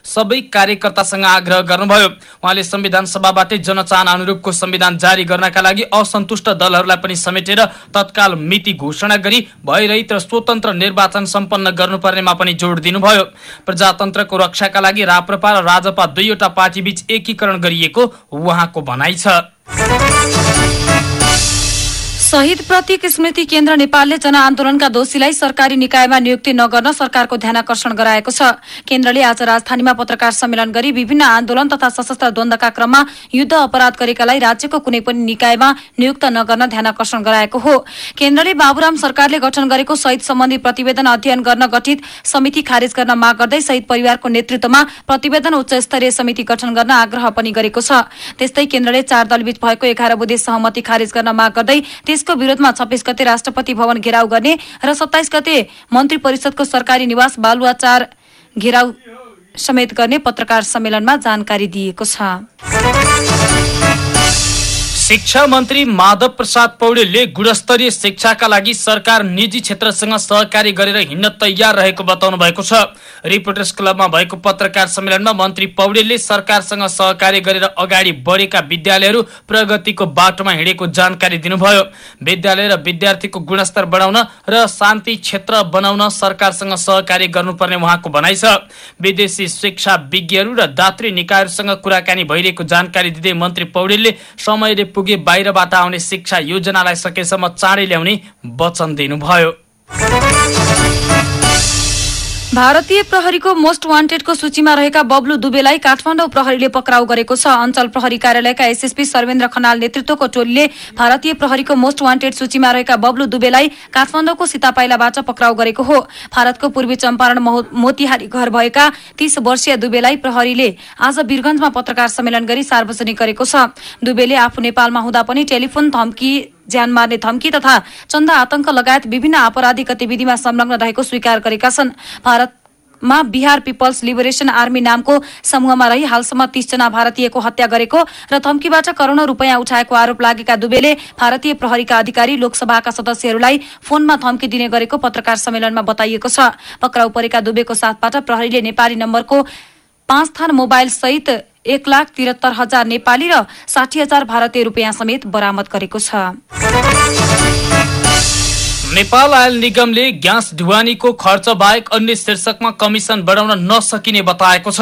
सबै कार्यकर्तासँग आग्रह गर्नुभयो। उहाँले संविधान सभाबाटै जनचाहना अनुरूपको संविधान जारी गर्नका लागि असन्तुष्ट दलहरूलाई पनि समेटेर तत्काल मिति घोषणा गरी भइरहित र स्वतन्त्र निर्वाचन सम्पन्न गर्नुपर्नेमा पनि जोड दिनुभयो। प्रजातन्त्रको रक्षाका लागि राप्रपा र राजपा दुईवटा पार्टीबीच एकीकरण गरिएको उहाँको भनाइ छ। शहीद प्रतीक स्मृति केन्द्र नेपालले जनआन्दोलनका दोषीलाई सरकारी निकायमा नियुक्ति नगर्न सरकारको ध्यानकर्षण गराएको छ। केन्द्रले आज राजधानीमा पत्रकार सम्मेलन गरी विभिन्न आन्दोलन तथा सशस्त्र द्वन्द्वका क्रममा युद्ध अपराध गरेकालाई राज्यको कुनै पनि निकायमा नियुक्त नगर्न ध्यानकर्षण गराएको हो। केन्द्रले बाबुराम सरकारले गठन गरेको शहीद सम्बन्धी प्रतिवेदन अध्ययन गर्न गठित समिति खारेज गर्न माग गर्दै शहीद परिवारको नेतृत्वमा प्रतिवेदन उच्च समिति गठन गर्न आग्रह पनि गरेको छ। त्यस्तै केन्द्रले चार दलबीच भएको एघार बुधे सहमति खारेज गर्न माग गर्दै त्यसको विरोधमा छब्बीस गते राष्ट्रपति भवन घेराउ गर्ने र सत्ताइस गते मन्त्री परिषदको सरकारी निवास बालुवाचार घेराउ समेत गर्ने पत्रकार सम्मेलनमा जानकारी दिएको छ। शिक्षा मन्त्री माधव प्रसाद पौडेलले गुणस्तरीय शिक्षाका लागि सरकार निजी क्षेत्रसँग सहकारी गरेर हिँड्न तयार रहेको बताउनु भएको छ। रिपोर्टर्स क्लबमा भएको पत्रकार सम्मेलनमा मन्त्री पौडेलले सरकारसँग सहकारी गरेर अगाडि बढेका विद्यालयहरू प्रगतिको बाटोमा हिँडेको जानकारी दिनुभयो। विद्यालय र विद्यार्थीको गुणस्तर बढाउन र शान्ति क्षेत्र बनाउन सरकारसँग सहकारी गर्नुपर्ने उहाँको भनाइ छ। विदेशी शिक्षा विज्ञहरू र दात्री निकायहरूसँग कुराकानी भइरहेको जानकारी दिँदै मन्त्री पौडेलले समयले पुगे बाहिरबाट आउने शिक्षा योजनालाई सकेसम्म चाँडै ल्याउने वचन दिनुभयो। भारतीय प्रहरीको मोस्ट वान्टेडको सूचीमा रहेका बब्लु दुबेलाई काठमाडौँ प्रहरीले पक्राउ गरेको छ। अञ्चल प्रहरी कार्यालयका एसएसपी सर्वेन्द्र खनाल नेतृत्वको टोलीले भारतीय प्रहरीको मोस्ट वान्टेड सूचीमा रहेका बब्लु दुबेलाई काठमाडौँको सीतापाइलाबाट पक्राउ गरेको हो। भारतको पूर्वी चम्पारण मोतिहारी घर भएका तीस वर्षीय दुबेलाई प्रहरीले आज वीरगंजमा पत्रकार सम्मेलन गरी सार्वजनिक गरेको छ। दुबेले आफू नेपालमा हुँदा पनि टेलिफोन धम्की ज्यान मार्ने धम्की तथा चन्दा आतंक लगायत विभिन्न आपराधिक गतिविधिमा संलग्न रहेको स्वीकार गरेका छन्। भारतमा बिहार पिपल्स लिबरेसन आर्मी नामको समूहमा रही हालसम्म तीसजना भारतीयको हत्या गरेको र धम्कीबाट करोड़ौं रुपियाँ उठाएको आरोप लागेका दुबेले भारतीय प्रहरीका अधिकारी लोकसभाका सदस्यहरूलाई फोनमा धम्की दिने गरेको पत्रकार सम्मेलनमा बताइएको छ। पक्राउ परेका दुबेको साथबाट प्रहरीले नेपाली नम्बरको पाँच थान मोबाइल सहित एक लाख तिहत्तर हजार नेपाली र साठी हजार भारतीय रुपियाँ समेत बरामद गरेको छ। नेपाल आयल निगमले ग्यास ढुवानीको खर्च बाहेक अन्य शीर्षकमा कमिसन बढाउन नसकिने बताएको छ।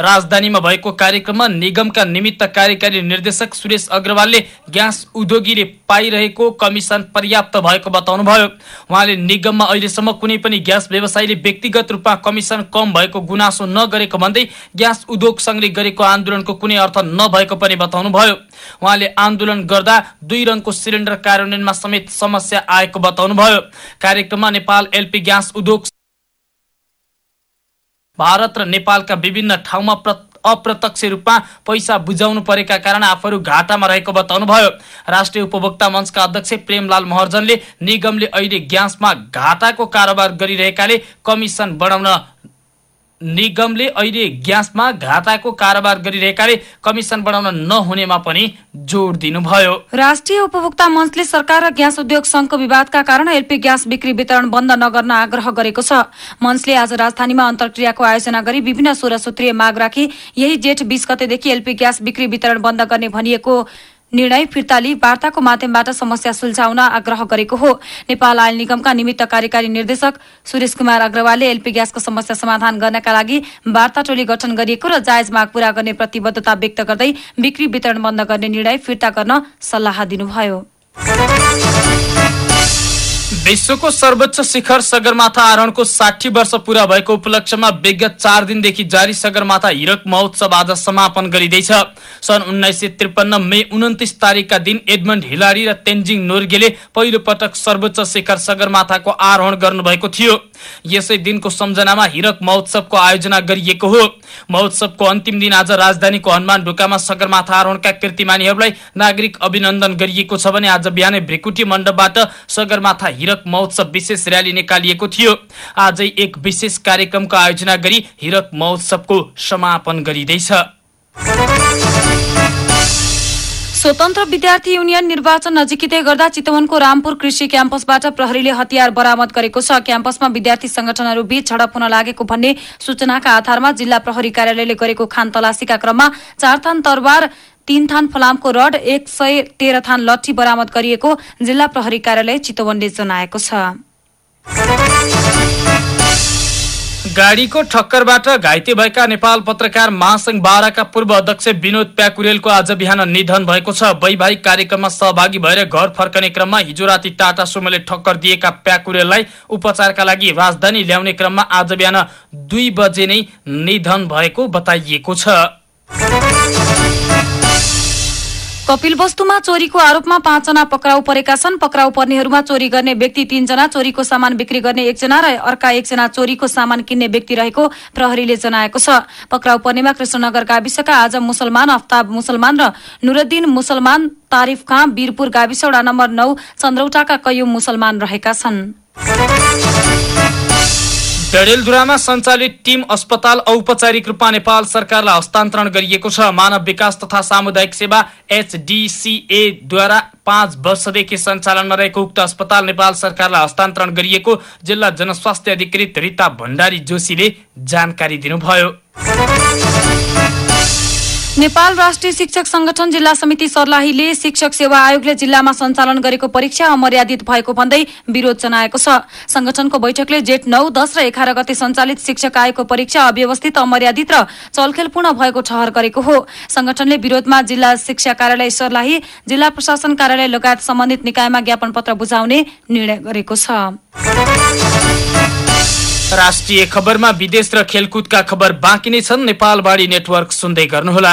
राजधानीमा भएको कार्यक्रममा निगमका निमित्त कार्यकारी निर्देशक सुरेश अग्रवालले ग्यास उद्योगीले पाइरहेको कमिसन पर्याप्त भएको बताउनुभयो। उहाँले निगममा अहिलेसम्म कुनै पनि ग्यास व्यवसायीले व्यक्तिगत रूपमा कमिसन कम भएको गुनासो नगरेको भन्दै ग्यास उद्योग संघले गरेको आन्दोलनको कुनै अर्थ नभएको पनि बताउनुभयो। उहाँले आन्दोलन गर्दा दुई रङको सिलिन्डर कार्यान्वयनमा समेत समस्या आएको बताउनुभयो। कार्यक्रममा नेपाल एलपी ग्यास उद्योग भारत र नेपालका विभिन्न ठाउँमा प्र अप्रत्यक्ष रूपमा पैसा बुझाउनु परेका कारण आफूहरू घाटामा रहेको बताउनुभयो। राष्ट्रिय उपभोक्ता मञ्चका अध्यक्ष प्रेमलाल महर्जनले निगमले अहिले ग्यासमा घाटाको कारोबार गरिरहेकाले कमिसन बढाउन निगमले अहिले ग्यासमा घाटाको कारोबार गरिरहेकाले कमिसन बढाउन नहुनेमा पनि जोड दिनुभयो। राष्ट्रिय उपभोक्ता मञ्चले सरकार र ग्यास उद्योग संघको विवादका कारण एलपी ग्यास बिक्री वितरण बन्द नगर्न आग्रह गरेको छ। मञ्चले आज राजधानीमा अन्तर्क्रियाको आयोजना गरी विभिन्न सोह्र सूत्रीय माग राखी यही जेठ बीस गतेदेखि एलपी ग्यास बिक्री वितरण बन्द गर्ने भनिएको निर्णय फिर्ता लिई वार्ताको माध्यमबाट समस्या सुल्झाउन आग्रह गरेको हो। नेपाल आयल निगमका निमित्त कार्यकारी निर्देशक सुरेश कुमार अग्रवालले एलपी ग्यासको समस्या समाधान गर्नका लागि वार्ता टोली गठन गरिएको र जायज माग पूरा गर्ने प्रतिबद्धता व्यक्त गर्दै बिक्री वितरण बन्द गर्ने निर्णय फिर्ता गर्न सल्लाह दिनुभयो। विश्वको सर्वोच्च शिखर सगरमाथा आरोहणको साठी वर्ष पूरा भएको उपलक्ष्यमा विगत चार दिनदेखि जारी सगरमाथा हिरक महोत्सव आज समापन गरिँदैछ। सन् उन्नाइस सय त्रिपन्न मे उन्तिस तारिकका दिन एडमन्ड हिलारी र तेन्जिङ नोर्गेले पहिलो पटक सर्वोच्च शिखर सगरमाथाको आरोहण गर्नुभएको थियो। यसै दिनको सम्झनामा हिरक महोत्सवको आयोजना गरिएको हो। महोत्सवको अन्तिम दिन आज राजधानीको हनुमान ढोकामा सगरमाथा आरोहणका कीर्तिमानीहरूलाई नागरिक अभिनन्दन गरिएको छ भने आज बिहानै भ्रिकुटी मण्डपबाट सगरमाथा हिरक महोत्सव विशेष र्याली निकालिएको थियो। आजै एक विशेष कार्यक्रमको आयोजना गरी हिरक महोत्सवको समापन गरिँदैछ। स्वतन्त्र विद्यार्थी युनियन निर्वाचन नजिकै गर्दा चितवनको रामपुर कृषि क्याम्पसबाट प्रहरीले हतियार बरामद गरेको छ। क्याम्पसमा विद्यार्थी संगठनहरू बीच झडप हुन लागेको भन्ने सूचनाका आधारमा जिल्ला प्रहरी कार्यालयले गरेको खान तलासीका क्रममा चार थान तरबार तीन थान फलामको रड एक सय तेह्र थान लट्ठी बरामद गरिएको जिल्ला प्रहरी कार्यालय चितवनले जनाएको छ। गाडीको ठक्करबाट घाइते भएका नेपाल पत्रकार महासंघ बाह्रका पूर्व अध्यक्ष विनोद प्याकुरेलको आज बिहान निधन भएको छ। वैवाहिक कार्यक्रममा सहभागी भएर घर फर्कने क्रममा हिजो राति टाटा सुमोले ठक्कर दिएका प्याकुरेललाई उपचारका लागि राजधानी ल्याउने क्रममा आज बिहान दुई बजे नै निधन भएको बताइएको छ। कपिल वस्तुमा चोरीको आरोपमा पाँचजना पक्राउ परेका छन्। पक्राउ पर्नेहरूमा चोरी गर्ने व्यक्ति तीनजना चोरीको सामान बिक्री गर्ने एकजना र अर्का एकजना चोरीको सामान किन्ने व्यक्ति रहेको प्रहरीले जनाएको छ। पक्राउ पर्नेमा कृष्णनगर गाविसका आज मुसलमान अफ्ताब मुसलमान र नुरुद्दिन मुसलमान तारिफ खाँ वीरपुर गाविस वडा नम्बर नौ चन्द्रौटाका कैयौं मुसलमान रहेका छन्। डडेलधुरामा सञ्चालित टिम अस्पताल औपचारिक रूपमा नेपाल सरकारलाई हस्तान्तरण गरिएको छ। मानव विकास तथा सामुदायिक सेवा एचडिसिएद्वारा पाँच वर्षदेखि सञ्चालनमा रहेको उक्त अस्पताल नेपाल सरकारलाई हस्तान्तरण गरिएको जिल्ला जनस्वास्थ्य अधिकृत रिता भण्डारी जोशीले जानकारी दिनुभयो। नेपाल राष्ट्रिय शिक्षक संगठन जिल्ला समिति सर्लाहीले शिक्षक सेवा आयोगले जिल्लामा सञ्चालन गरेको परीक्षा अमर्यादित भएको भन्दै विरोध जनाएको छ। संगठनको बैठकले जेठ नौ दस र एघार गते सञ्चालित शिक्षक आयोगको परीक्षा अव्यवस्थित अमर्यादित र चलखेलपूर्ण भएको ठहर गरेको हो। संगठनले विरोधमा जिल्ला शिक्षा कार्यालय सर्लाही जिल्ला प्रशासन कार्यालय लगायत सम्बन्धित निकायमा ज्ञापन पत्र बुझाउने निर्णय गरेको छ। राष्ट्रिय खबरमा विदेश र खेलकुदका खबर बाँकी नै छन्। नेपालबाडी नेटवर्क सुन्दै गर्नुहोला।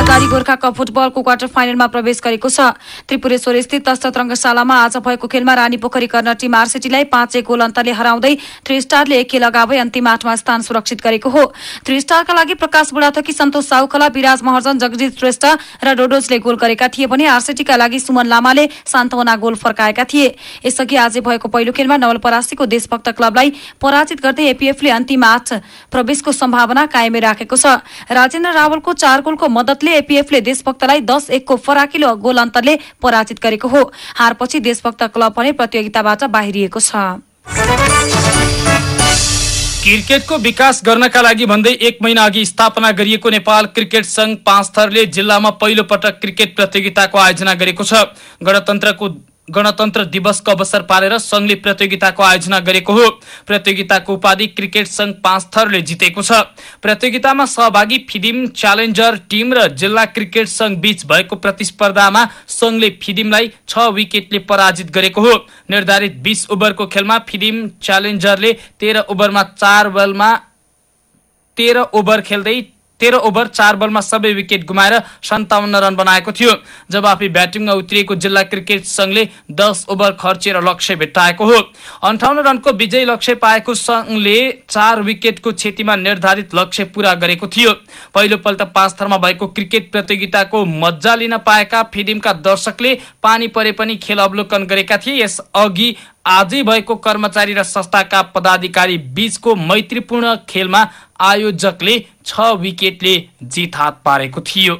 जारी गोर्खा कप फुटबलको क्वार्टर फाइनलमा प्रवेश गरेको छ। त्रिपुरेश्वर स्थित तस्त आज भएको खेलमा रानी पोखरी कर्नर टिम आरसिटीलाई पाँच गोल अन्तरले हराउँदै थ्री स्टारले एक खेल अगावै अन्तिम आठमा स्थान सुरक्षित गरेको हो। थ्री स्टारका लागि प्रकाश बुढाथकी सन्तोष साउखला विराज महर्जन जगजित श्रेष्ठ र डोडोजले गोल गरेका थिए भने आरसिटीका लागि सुमन लामाले सान्तवना गोल फर्काएका थिए। यसअघि आज भएको पहिलो खेलमा नवलपरासीको देशभक्त क्लबलाई पराजित गर्दै एपीएफले अन्तिम आठ प्रवेशको सम्भावना कायमै राखेको छ। राजेन्द्र रावलको चार गोलको मद्दतले एपीएफले देशभक्तलाई दस एकको फराकिलो गोल अन्तरले पराजित गरेको हो। हारपछि देशभक्त क्लब भने प्रतियोगिताबाट बाहिरिएको छ। क्रिकेटको विकास गर्नका लागि भन्दै एक महिना अघि स्थापना गरिएको नेपाल क्रिकेट संघ पाँच थरले जिल्लामा पहिलो पटक क्रिकेट प्रतियोगिताको आयोजना गरेको छ। गणतन्त्रको गणतन्त्र दिवसको अवसर पारेर संघले प्रतियोगिताको आयोजना गरेको हो। प्रतियोगिताको उपाधि क्रिकेट संघ पाँच थरले जितेको छ। प्रतियोगितामा सहभागी फिदिम च्यालेन्जर टिम र जिल्ला क्रिकेट संघ बीच भएको प्रतिस्पर्धामा संघले फिदिमलाई छ विकेटले पराजित गरेको हो। निर्धारित बीस ओभरको खेलमा फिदिम च्यालेन्जरले तेह्र ओभरमा चार बलमा तेह्र ओभर खेल्दै तेह्र ओभर चार बलमा सबै विकेट गुमाएर सन्ताउन्न रन बनाएको थियो। जब आफै ब्याटिङमा उत्रिएको जिल्ला क्रिकेट संघले दस ओभर खर्चेर लक्ष्य भेट्टाएको हो। अन्ठाउन्न रनको विजयी लक्ष्य पाएको संघले चार विकेटको क्षतिमा निर्धारित लक्ष्य पूरा गरेको थियो। पहिलोपल्ट पाँच थरमा भएको क्रिकेट प्रतियोगिताको मजा लिन पाएका फिडिमका दर्शकले पानी परे पनि खेल अवलोकन गरेका थिए। यस अघि आजै भएको कर्मचारी र संस्थाका पदाधिकारी बीचको मैत्रीपूर्ण खेलमा आयोजकले छ विकेटले जित हात पारेको थियो।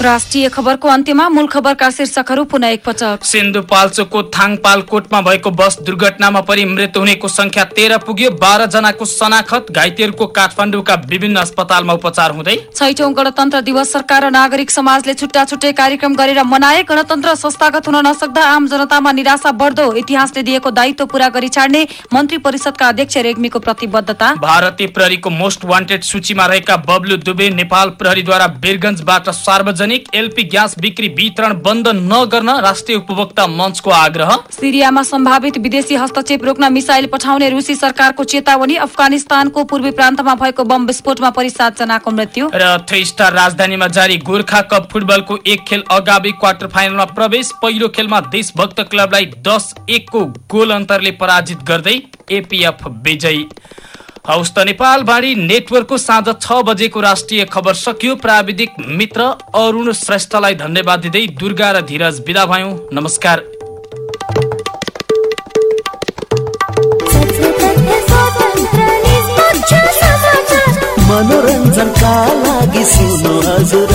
राष्ट्रिय खबरको अन्त्यमा मूल खबरका शीर्षकहरू पुनः एकपटक। सिन्धुपाल्चोकको थाङपाल कोटमा भएको बस दुर्घटनामा परि मृत्यु हुनेको संख्या तेह्र पुग्यो बाह्र जनाको सनाखत घाइतेहरूको काठमाडौँका विभिन्न अस्पतालमा उपचार हुँदै। छैटौं गणतन्त्र दिवस सरकार र नागरिक समाजले छुट्टा छुट्टै कार्यक्रम गरेर मनाए। गणतन्त्र संस्थागत हुन नसक्दा आम जनतामा निराशा बढ्दो। इतिहासले दिएको दायित्व पूरा गरी छाड्ने मन्त्री परिषदका अध्यक्ष रेग्मीको प्रतिबद्धता। भारतीय प्रहरीको मोस्ट वान्टेड सूचीमा रहेका बब्लु दुबे नेपाल प्रहरीद्वारा वीरगंजबाट सार्वजनिक एलपी ग्यास बिक्री वितरण बन्द नगर्न राष्ट्रिय उपभोक्ता मञ्चको आग्रह। सिरियामा सम्भावित विदेशी हस्तक्षेप रोक्न मिसाइल पठाउने रुसी सरकारको चेतावनी अफगानिस्तानको पूर्वी प्रान्तमा भएको बम विस्फोटमा परि सातजनाको मृत्यु। र थ्री स्टार राजधानीमा जारी गोर्खा कप फुटबलको एक खेल अगावि क्वार्टर फाइनलमा प्रवेश। पहिलो खेलमा देशभक्त क्लबलाई दस एकको गोल अन्तरले पराजित गर्दै एपिएफ विजयी। हौस् त नेपाल बाढी नेटवर्कको साँझ छ बजेको राष्ट्रिय खबर सकियो। प्राविधिक मित्र अरुण श्रेष्ठलाई धन्यवाद दिँदै दुर्गा र धीरज विदा भयौँ। नमस्कार। मनोरञ्जनका लागि सुन्नु हजुर।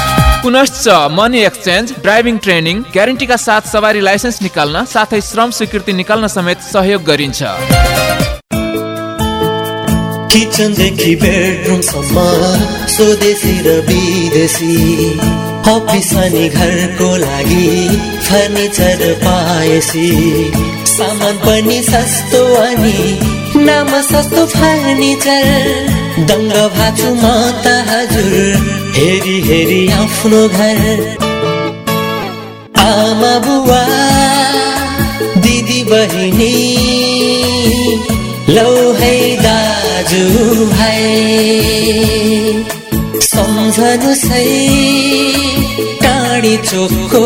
पुनश्च मनी एक्सचेन्ज ड्राइभिङ ट्रेनिङ ग्यारेन्टीका साथ सवारी लाइसेन्स निकाल्न साथै श्रम स्वीकृति निकाल्न समेत सहयोग गरिन्छ। किचनदेखि बेडरुमसम्म स्वदेशी र विदेशी। अफिस अनि घरको लागि फर्निचर पाएसी। सामान पनि सस्तो अनि नाम सस्तो फर्निचर दङ्ग भाछु म हजुर हेरी हेरी आफ्नो घर। आमा बुवा दिदी बहिनी लौ है दाजु भाइ। सम्झनु सही टाढी चोकको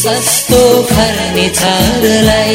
सस्तो फर्निचरलाई।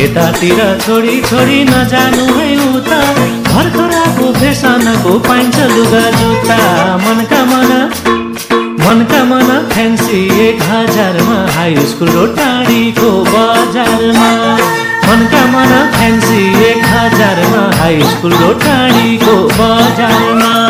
यतातिर छोडी छोडी नजानु है उता। भर्खराको फेसनको पाइन्छ लुगा जुत्ता। मनका मन मनका मन फ्यान्सी एक हजारमा। हाई स्कुल र टाढीको बजारमा। मनका मन फ्यान्सी एक हजारमा। हाई स्कुल र टाढीको बजारमा।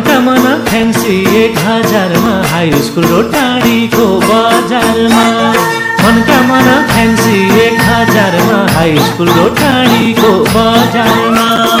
मनका मन फ्यान्सी एक हजारमा हाई स्कुल र टाढीको बजारमा। मनका मन फ्यान्सी एक हजारमा हाई स्कुल र टाढीको बजारमा।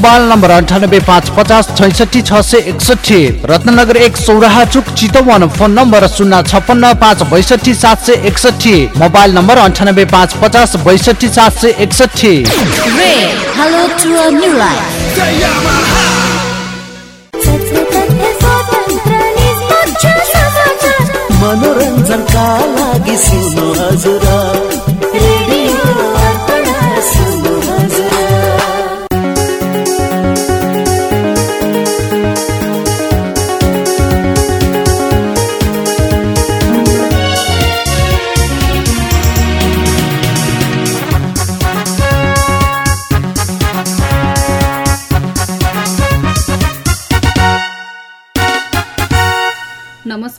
मोबाइल नम्बर अन्ठानब्बे पाँच पचास छैसठी छ सय एकसठी रत्नगर एक सौराहा चुक चितवन फोन नम्बर शून्य छप्पन्न पाँच बैसठी सात सय एकसठी मोबाइल नम्बर अन्ठानब्बे पाँच पचास बैसठी सात सय एकसठी मनोरञ्जनका लागि सुन्नु हजुर।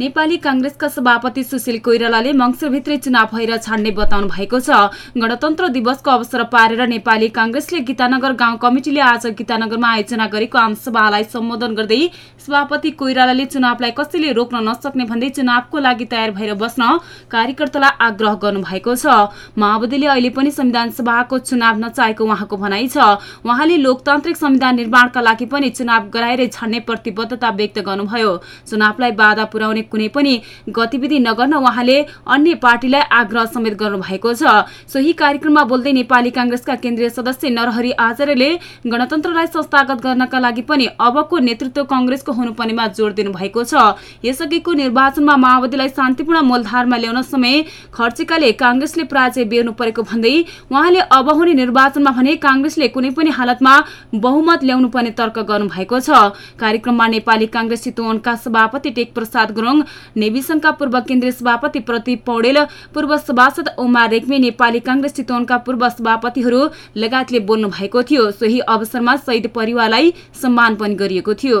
नेपाली काङ्ग्रेसका सभापति सुशील कोइरालाले मङ्सिरभित्रै चुनाव भएर छाड्ने बताउनु भएको छ। गणतन्त्र दिवसको अवसर पारेर नेपाली काङ्ग्रेसले गीतानगर गाउँ कमिटिले आज गीतानगरमा आयोजना गरेको आमसभालाई सम्बोधन गर्दै सभापति कोइरालाले चुनावलाई कसैले रोक्न नसक्ने भन्दै चुनावको लागि तयार भएर बस्न कार्यकर्तालाई आग्रह गर्नुभएको छ। माओवादीले अहिले पनि संविधान सभाको चुनाव नचाहेको उहाँको भनाइ छ। उहाँले लोकतान्त्रिक संविधान निर्माणका लागि पनि चुनाव गराएरै छाड्ने प्रतिबद्धता व्यक्त गर्नुभयो। चुनावलाई बाधा पुर्याउने कुनै पनि गतिविधि नगर्न उहाँले अन्य पार्टीलाई आग्रह समेत गर्नु भएको छ। सोही कार्यक्रममा बोल्दै नेपाली काङ्ग्रेसका केन्द्रीय सदस्य नरहरि आचार्यले गणतन्त्रलाई संस्थागत गर्नका लागि पनि अबको नेतृत्व कंग्रेसको हुनुपर्नेमा जोड़ दिनु भएको छ। यसअघिको निर्वाचनमा माओवादीलाई शान्तिपूर्ण मूलधारमा ल्याउन समय खर्चेकाले काङ्ग्रेसले पराजय बेर्नु परेको भन्दै उहाँले अब हुने निर्वाचनमा भने काङ्ग्रेसले कुनै पनि हालतमा बहुमत ल्याउनु पर्ने तर्क गर्नु भएको छ। कार्यक्रममा नेपाली काङ्ग्रेस चितवनका सभापति टेक प्रसाद गुरुङ नेविसनका पूर्व केन्द्रीय सभापति प्रदीप पौडेल पूर्व सभासद उमा रेग्मी नेपाली काङ्ग्रेस चितवनका पूर्व सभापतिहरू लगायतले बोल्नु भएको थियो। सोही अवसरमा शहीद परिवारलाई सम्मान पनि गरिएको थियो।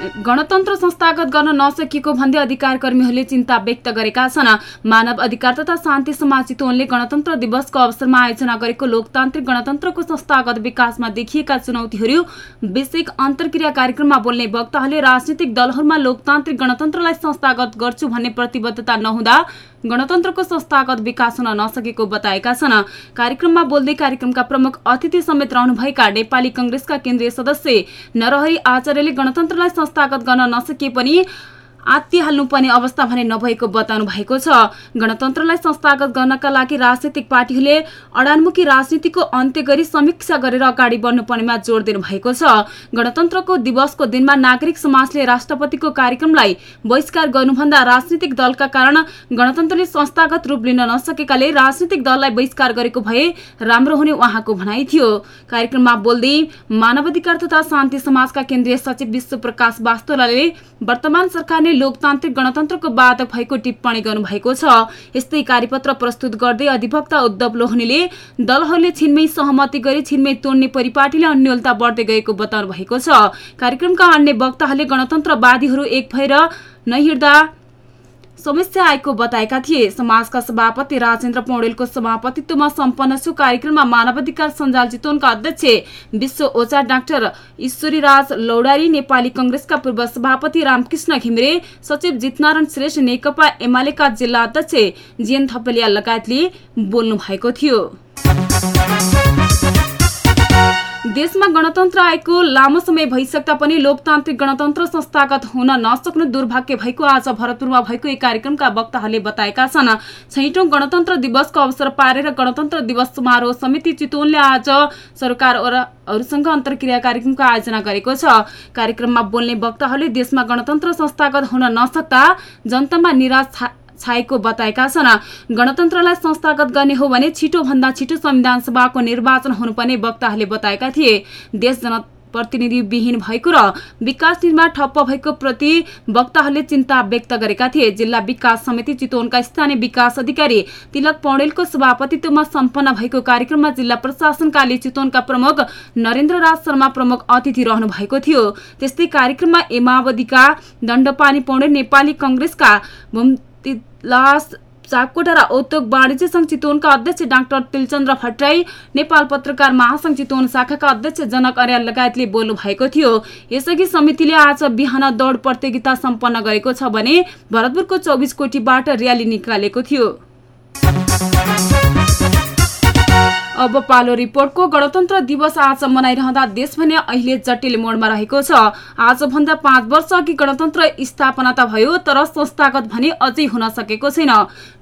गणतन्त्र संस्थागत गर्न नसकिएको भन्दै अधिकार कर्मीहरूले चिन्ता व्यक्त गरेका छन्। मानव अधिकार तथा शान्ति समाज चितवनले गणतन्त्र दिवसको अवसरमा आयोजना गरेको लोकतान्त्रिक गणतन्त्रको संस्थागत विकासमा देखिएका चुनौतीहरू विषयक अन्तर्क्रिया कार्यक्रममा बोल्ने वक्ताहरूले राजनीतिक दलहरूमा लोकतान्त्रिक गणतन्त्रलाई संस्थागत गर्छु भन्ने प्रतिबद्धता नहुँदा गणतन्त्रको संस्थागत विकास हुन नसकेको बताएका छन्। कार्यक्रममा बोल्दै कार्यक्रमका प्रमुख अतिथि समेत रहनुभएका नेपाली कंग्रेसका केन्द्रीय सदस्य नरहरि आचार्यले गणतन्त्रलाई संस्थागत गर्न नसके पनि आत्तिहाल्नुपर्ने अवस्था भने नभएको बताउनु भएको छ। गणतन्त्रलाई संस्थागत गर्नका लागि राजनैतिक पार्टीहरूले अडानमुखी राजनीतिको अन्त्य गरी समीक्षा गरेर अगाडि बढ्नुपर्नेमा जोड़ दिनु भएको छ। गणतन्त्रको दिवसको दिनमा नागरिक समाजले राष्ट्रपतिको कार्यक्रमलाई बहिष्कार गर्नुभन्दा राजनीतिक दलका कारण गणतन्त्रले संस्थागत रूप लिन नसकेकाले राजनीतिक दललाई बहिष्कार गरेको भए राम्रो हुने उहाँको भनाइ थियो। कार्यक्रममा बोल्दै मानवाधिकार तथा शान्ति समाजका केन्द्रीय सचिव विश्व प्रकाश वास्तोलाले वर्तमान सरकारले लोकतान्त्रिक गणतन्त्रको बाधक भएको टिप्पणी गर्नुभएको छ। यस्तै कार्यपत्र प्रस्तुत गर्दै अधिवक्ता उद्धव लोहनीले दलहरूले छिनमै सहमति गरी छिनमै तोड्ने परिपाटीले अन्यलता बढ्दै गएको बताउनु भएको छ। कार्यक्रमका अन्य वक्ताहरूले गणतन्त्रवादीहरू एक भएर नहिँड्दा समस्या आएको बताएका थिए। समाजका सभापति राजेन्द्र पौडेलको सभापतित्वमा सम्पन्न सो कार्यक्रममा मानवाधिकार सञ्जाल चितवनका अध्यक्ष विश्व ओचा डाक्टर ईश्वरी राज लौडारी नेपाली कंग्रेसका पूर्व सभापति रामकृष्ण घिमिरे सचिव जितनारायण श्रेष्ठ नेकपा एमालेका जिल्ला अध्यक्ष जीएन थपलिया लगायतले बोल्नु भएको थियो। देशमा गणतन्त्र आएको लामो समय भइसक्दा पनि लोकतान्त्रिक गणतन्त्र संस्थागत हुन नसक्नु दुर्भाग्य भएको आज भरतपुरमा भएको एक कार्यक्रमका वक्ताहरूले बताएका छन्। छैटौं गणतन्त्र दिवसको अवसर पारेर गणतन्त्र दिवस समारोह समिति चितवनले आज सरकारहरूसँग अन्तर्क्रिया कार्यक्रमको आयोजना गरेको छ। कार्यक्रममा बोल्ने वक्ताहरूले देशमा गणतन्त्र संस्थागत हुन नसक्दा जनतामा निराश छाएको बताएका छन्। गणतन्त्रलाई संस्थागत गर्ने हो भने छिटो भन्दा छिटो संविधान सभाको निर्वाचन हुनुपर्ने वक्ताहरूले बताएका थिए। देश जन प्रतिनिधि विहीन भएको र विकास निर्माण ठप्प भएको प्रति वक्ताहरूले चिन्ता व्यक्त गरेका थिए। जिल्ला विकास समिति चितवनका स्थानीय विकास अधिकारी तिलक पौडेलको सभापतित्वमा सम्पन्न भएको कार्यक्रममा जिल्ला प्रशासन चितवनका प्रमुख नरेन्द्र राज शर्मा प्रमुख अतिथि रहनु भएको थियो। त्यस्तै कार्यक्रममा ए माओवादीका दण्डपानी पौडेल नेपाली कंग्रेसका लास सापकोटा र उद्योग वाणिज्य संघ चितवनका अध्यक्ष डाक्टर तिलचन्द्र भट्टराई नेपाल पत्रकार महासंघ चितवन शाखाका अध्यक्ष जनक अर्याल लगायतले बोल्नु भएको थियो। यसअघि समितिले आज बिहान दौड प्रतियोगिता सम्पन्न गरेको छ भने भरतपुरको चौबिस कोटीबाट र्याली निकालेको थियो। अब पालो रिपोर्टको गणतन्त्र दिवस आज मनाइरहँदा देश भने अहिले जटिल मोडमा रहेको छ। आजभन्दा पाँच वर्ष अघि गणतन्त्र स्थापना त भयो तर संस्थागत भने अझै हुन सकेको छैन।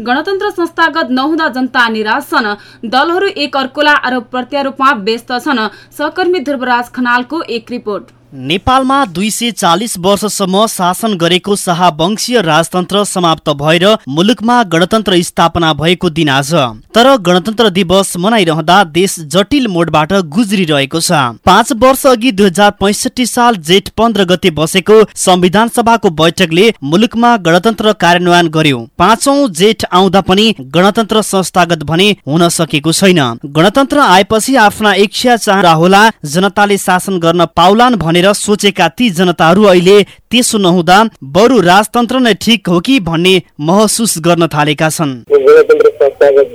गणतन्त्र संस्थागत नहुँदा जनता निराश छन् दलहरू एक अर्कोलाई आरोप प्रत्यारोपमा व्यस्त छन्। सहकर्मी ध्रुवराज खनालको एक रिपोर्ट। नेपालमा दुई सय चालिस वर्षसम्म शासन गरेको शाहवंशीय राजतन्त्र समाप्त भएर मुलुकमा गणतन्त्र स्थापना भएको दिन आज। तर गणतन्त्र दिवस मनाइरहँदा देश जटिल मोडबाट गुज्रिरहेको छ। पाँच वर्ष अघि दुई हजार पैसठी साल जेठ पन्ध्र गते बसेको संविधान सभाको बैठकले मुलुकमा गणतन्त्र कार्यान्वयन गर्यो। पाँचौं जेठ आउँदा पनि गणतन्त्र संस्थागत भने हुन सकेको छैन। गणतन्त्र आएपछि आफ्ना इच्छा चाहरा होला जनताले शासन गर्न पाउलान् भने भनेर सोचेका ती जनताहरू अहिले त्यसो नहुँदा बरु राजतन्त्र नै ठिक हो कि भन्ने महसुस गर्न थालेका छन्। संस्थागत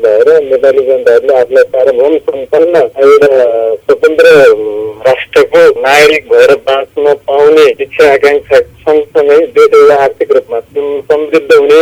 राष्ट्रको नागरिक भएर बाँच्न आर्थिक रूपमा समृद्ध हुने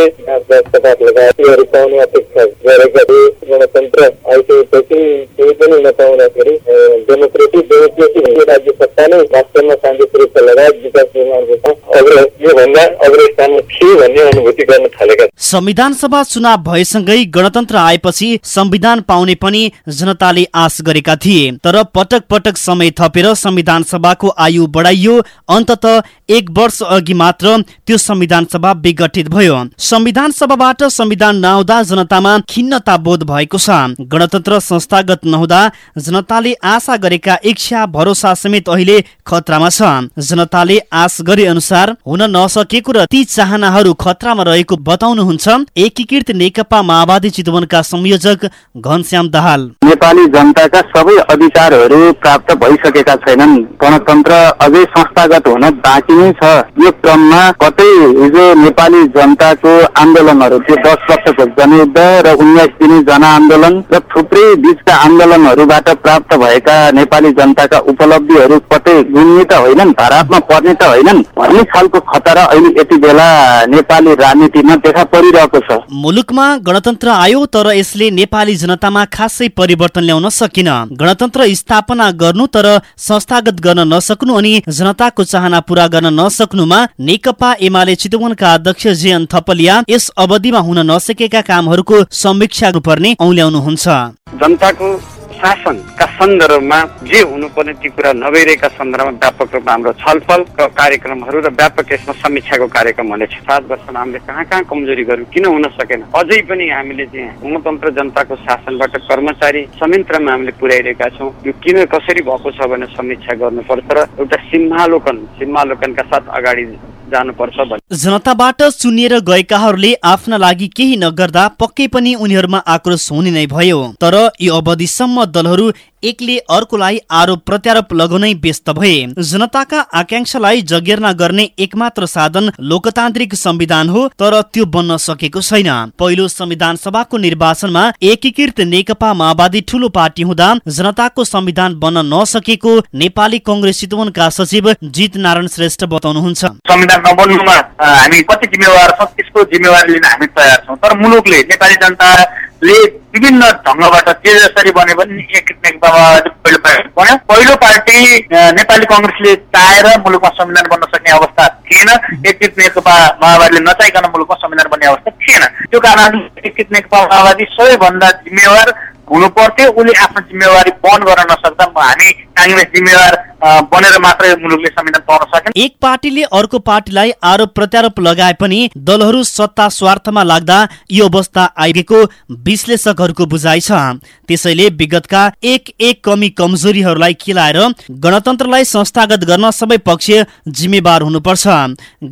शान्ति सुरक्षा लगायत विकास उहाँहरूको अग्र योभन्दा अग्र स्थानमा थिए भन्ने अनुभूति गर्न थालेका संविधान सभा चुनाव भएसँगै गणतन्त्र आएपछि संविधान पाउने पनि जनताले आश गरेका थिए। तर पटक पटक समय थपेर संविधान सभाको आयु बढाइयो। अन्तत एक वर्ष अघि मात्र त्यो संविधान सभा विघटित भयो। संविधान सभाबाट संविधान नआउँदा जनतामा खिन्नता बोध भएको छ। गणतन्त्र संस्थागत नहुँदा जनताले आशा गरेका इच्छा भरोसा समेत अहिले खतरामा छ। जनताले आश गरे अनुसार हुन नसकेको र ती चाहनाहरू खतरामा रहेको बताउनुहुन्छ एकीकृत नेकपा माओवादी चितवनका संयोजक घनश्याम दाहाल। नेपाली जनताका सबै अधिकारहरू प्राप्त भइसकेका छैनन्। गणतन्त्र अझै संस्थागत हुन बाँकी नै छ। यो क्रममा कतै हिजो नेपाली जनताको आन्दोलनहरू त्यो दस वर्षको जनयुद्ध र उन्नाइस दिने जनआन्दोलन र थुप्रै बिचका आन्दोलनहरूबाट प्राप्त भएका नेपाली जनताका उपलब्धिहरू कतै गुन्ने त होइनन् धरापमा पर्ने त होइनन्। भन्ने खालको खतरा अहिले यति बेला नेपाली राजनीतिमा देखा परिरहेको छ। मुलुकमा गणतन्त्र आयो तर यसले नेपाली जनतामा खासै परिवर्तन ल्याउन सकिन। गणतन्त्र स्थापना गर्नु तर संस्थागत गर्न नसक्नु अनि जनताको चाहना पूरा गर्न नसक्नुमा नेकपा एमाले चितवनका अध्यक्ष जेएन थपलिया यस अवधिमा हुन नसकेका कामहरूको समीक्षा गर्नुपर्ने औल्याउनुहुन्छ। जनताको शासनका सन्दर्भमा जे हुनुपर्ने ती कुरा नभइरहेका सन्दर्भमा व्यापक रूपमा हाम्रो छलफल कार्यक्रमहरू र व्यापक यसमा समीक्षाको कार्यक्रम हुनेछ सात वर्षमा हामीले कहाँ कहाँ कमजोरी गर्यौँ किन हुन सकेन? अझै पनि हामीले चाहिँ गणतन्त्र जनताको शासनबाट कर्मचारी संयन्त्रमा हामीले पुर्याइरहेका छौँ। यो किन कसरी भएको छ भने समीक्षा गर्नुपर्छ र एउटा सिम्हालोकन सिम्हालोकनका साथ अगाडि जनताबाट चुनिएर गएकाहरूले आफ्ना लागि केही नगर्दा पक्कै पनि उनीहरूमा आक्रोश हुने नै भयो। तर यो अवधिसम्म दलहरू एकले अर्कोलाई आरोप प्रत्यारोप लगाउनै व्यस्त भए। जनताका आकांक्षालाई जगेर्ना गर्ने एकमात्र साधन लोकतान्त्रिक संविधान हो तर त्यो बन्न सकेको छैन। पहिलो संविधान सभाको निर्वाचनमा एकीकृत नेकपा माओवादी ठूलो पार्टी हुँदा जनताको संविधान बन्न नसकेको नेपाली कंग्रेस चितवनका सचिव जित नारायण श्रेष्ठ बताउनुहुन्छ। संविधान नबन्नुमा हामी कति जिम्मेवार छौँ त्यसको जिम्मेवारी लिन हामी तयार छौँ। तर मुलुकले नेपाली जनताले विभिन्न ढङ्गबाट जे जसरी बने पनि एक नेकपामा पहिलो पार्टी पहिलो पार्टी नेपाली कङ्ग्रेसले चाहेर मुलुकमा संविधान बन्न सक्ने अवस्था थिएन। एकीकृत नेकपा माओवादीले नचाहिकन मुलुकमा संविधान बन्ने अवस्था थिएन। त्यो कारणले एकीकृत नेकपा माओवादी सबैभन्दा जिम्मेवार हुनु पर्थ्यो उसले आफ्नो जिम्मेवारी वहन गर्न नसक्दा हामी काङ्ग्रेस जिम्मेवार बनेर मात्रै मुलुकले संविधान पाउन सकेन। एक पार्टीले अर्को पार्टीलाई आरोप प्रत्यारोप लगाए पनि दलहरू सत्ता स्वार्थमा लाग्दा यो अवस्था आइरहेको विश्लेषकहरूको बुझाइ छ। त्यसैले विगतका एक एक कमी कमजोरीहरूलाई खेलाएर गणतन्त्रलाई संस्थागत गर्न सबै पक्ष जिम्मेवार हुनुपर्छ।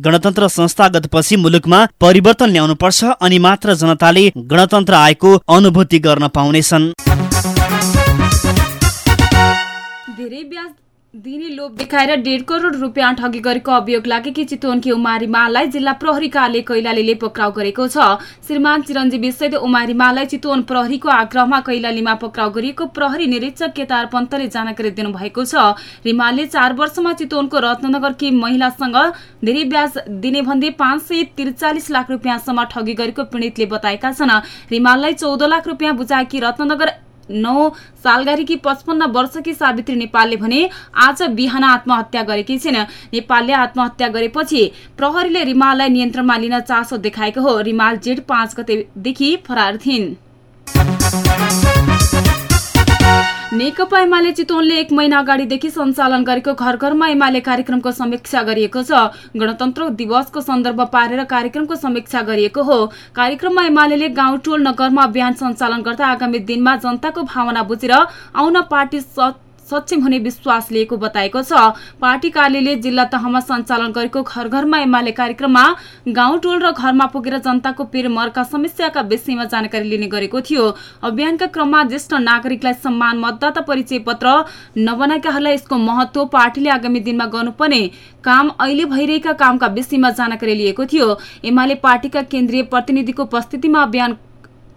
गणतन्त्र संस्थागत पछि मुलुकमा परिवर्तन ल्याउनुपर्छ अनि मात्र जनताले गणतन्त्र आएको अनुभूति गर्न पाउनेछन्। धेरै ब्याज दिने लोभ देखाएर डेढ करोड रुपियाँ ठगी गरेको अभियोग लागेकी चितवनकी उमारी मालाई जिल्ला प्रहरी कार्यालय कैलालीले पक्राउ गरेको छ। श्रीमान चिरञ्जीवी सहित उमारी मालाई चितवन प्रहरीको आग्रहमा कैलालीमा पक्राउ गरिएको प्रहरी निरीक्षक केदार पन्तले जानकारी दिनुभएको छ। रिमालले चार वर्षमा चितवनको रत्नगरकी महिलासँग धेरै ब्याज दिने भन्दै पाँच सय त्रिचालिस लाख रुपियाँसम्म ठगी गरेको पीडितले बताएका छन्। रिमाललाई चौध लाख रुपियाँ बुझाएकी रत्नगर नौ सालगारीकी पचपन्न वर्षकी सावित्री नेपालले भने आज बिहान आत्महत्या गरेकी छिन्। नेपालले आत्महत्या गरेपछि प्रहरीले रिमाललाई नियन्त्रणमा लिन चासो देखाएको हो। रिमाल जेठ पाँच गतेदेखि फरार थिइन्। नेकपा एमाले चितवनले एक महिना अगाडिदेखि सञ्चालन गरेको घर घरमा एमाले कार्यक्रमको समीक्षा गरिएको छ। गणतन्त्र दिवसको सन्दर्भ पारेर कार्यक्रमको समीक्षा गरिएको हो। कार्यक्रममा एमाले गाउँ टोल नगरमा अभियान सञ्चालन गर्दा आगामी दिनमा जनताको भावना बुझेर आउन पार्टी सक्षम हुने विश्वास लिएको बताएको छ। पार्टी कार्यालयले जिल्ला तहमा सञ्चालन गरेको घर घरमा एमाले कार्यक्रममा गाउँ टोल र घरमा पुगेर जनताको पीर मर्का समस्याका विषयमा जानकारी लिने गरेको थियो। अभियानका क्रममा ज्येष्ठ नागरिकलाई सम्मान मतदाता परिचय पत्र नबनाएकाहरूलाई यसको महत्व पार्टीले आगामी दिनमा गर्नुपर्ने काम अहिले भइरहेका कामका विषयमा जानकारी लिएको थियो। एमाले पार्टीका केन्द्रीय प्रतिनिधिको उपस्थितिमा अभियान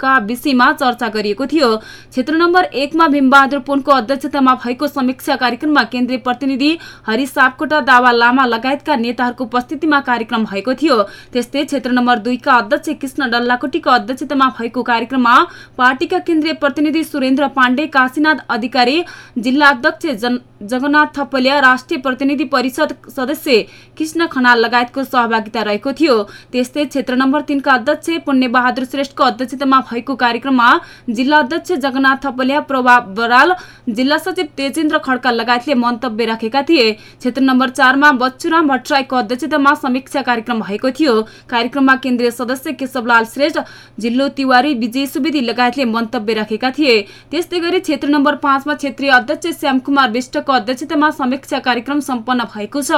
का विषयमा चर्चा गरिएको थियो। क्षेत्र नम्बर एकमा भीमबहादुर पुनको अध्यक्षतामा भएको समीक्षा कार्यक्रममा केन्द्रीय प्रतिनिधि हरि सापकोटा दावा लामा लगायतका नेताहरूको उपस्थितिमा कार्यक्रम भएको थियो। त्यस्तै क्षेत्र नम्बर दुईका अध्यक्ष कृष्ण डल्लाकोटीको अध्यक्षतामा भएको कार्यक्रममा पार्टीका केन्द्रीय प्रतिनिधि सुरेन्द्र पाण्डे काशीनाथ अधिकारी जिल्ला अध्यक्ष जन जगन्नाथ थपलिया राष्ट्रिय प्रतिनिधि परिषद सदस्य कृष्ण खनाल लगायतको सहभागिता रहेको थियो। त्यस्तै क्षेत्र नम्बर तिनका अध्यक्ष पुण्य बहादुर श्रेष्ठको अध्यक्षतामा भएको कार्यक्रममा जिल्ला अध्यक्ष जगन्नाथ थपलिया प्रभा बराल जिल्ला सचिव तेजेन्द्र खड्का लगायतले मन्तव्य राखेका थिए। क्षेत्र नम्बर चारमा बच्चुराम भट्टराईको अध्यक्षतामा समीक्षा कार्यक्रम भएको थियो। कार्यक्रममा केन्द्रीय सदस्य केशवलाल श्रेष्ठ जिल्लो तिवारी विजय सुवेदी लगायतले मन्तव्य राखेका थिए। त्यस्तै गरी क्षेत्र नम्बर पाँचमा क्षेत्रीय अध्यक्ष श्यामकुमार विष्टको अध्यक्षतामा समीक्षा कार्यक्रम सम्पन्न भएको छ।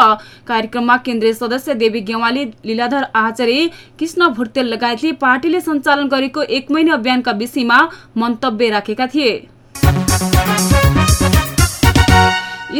कार्यक्रममा केन्द्रीय सदस्य देवी गेवाली लीलाधर आचार्य कृष्ण भुर्तेल लगायतले पार्टीले सञ्चालन गरेको एक महिना अभियानका विषयमा मन्तव्य राखेका थिए।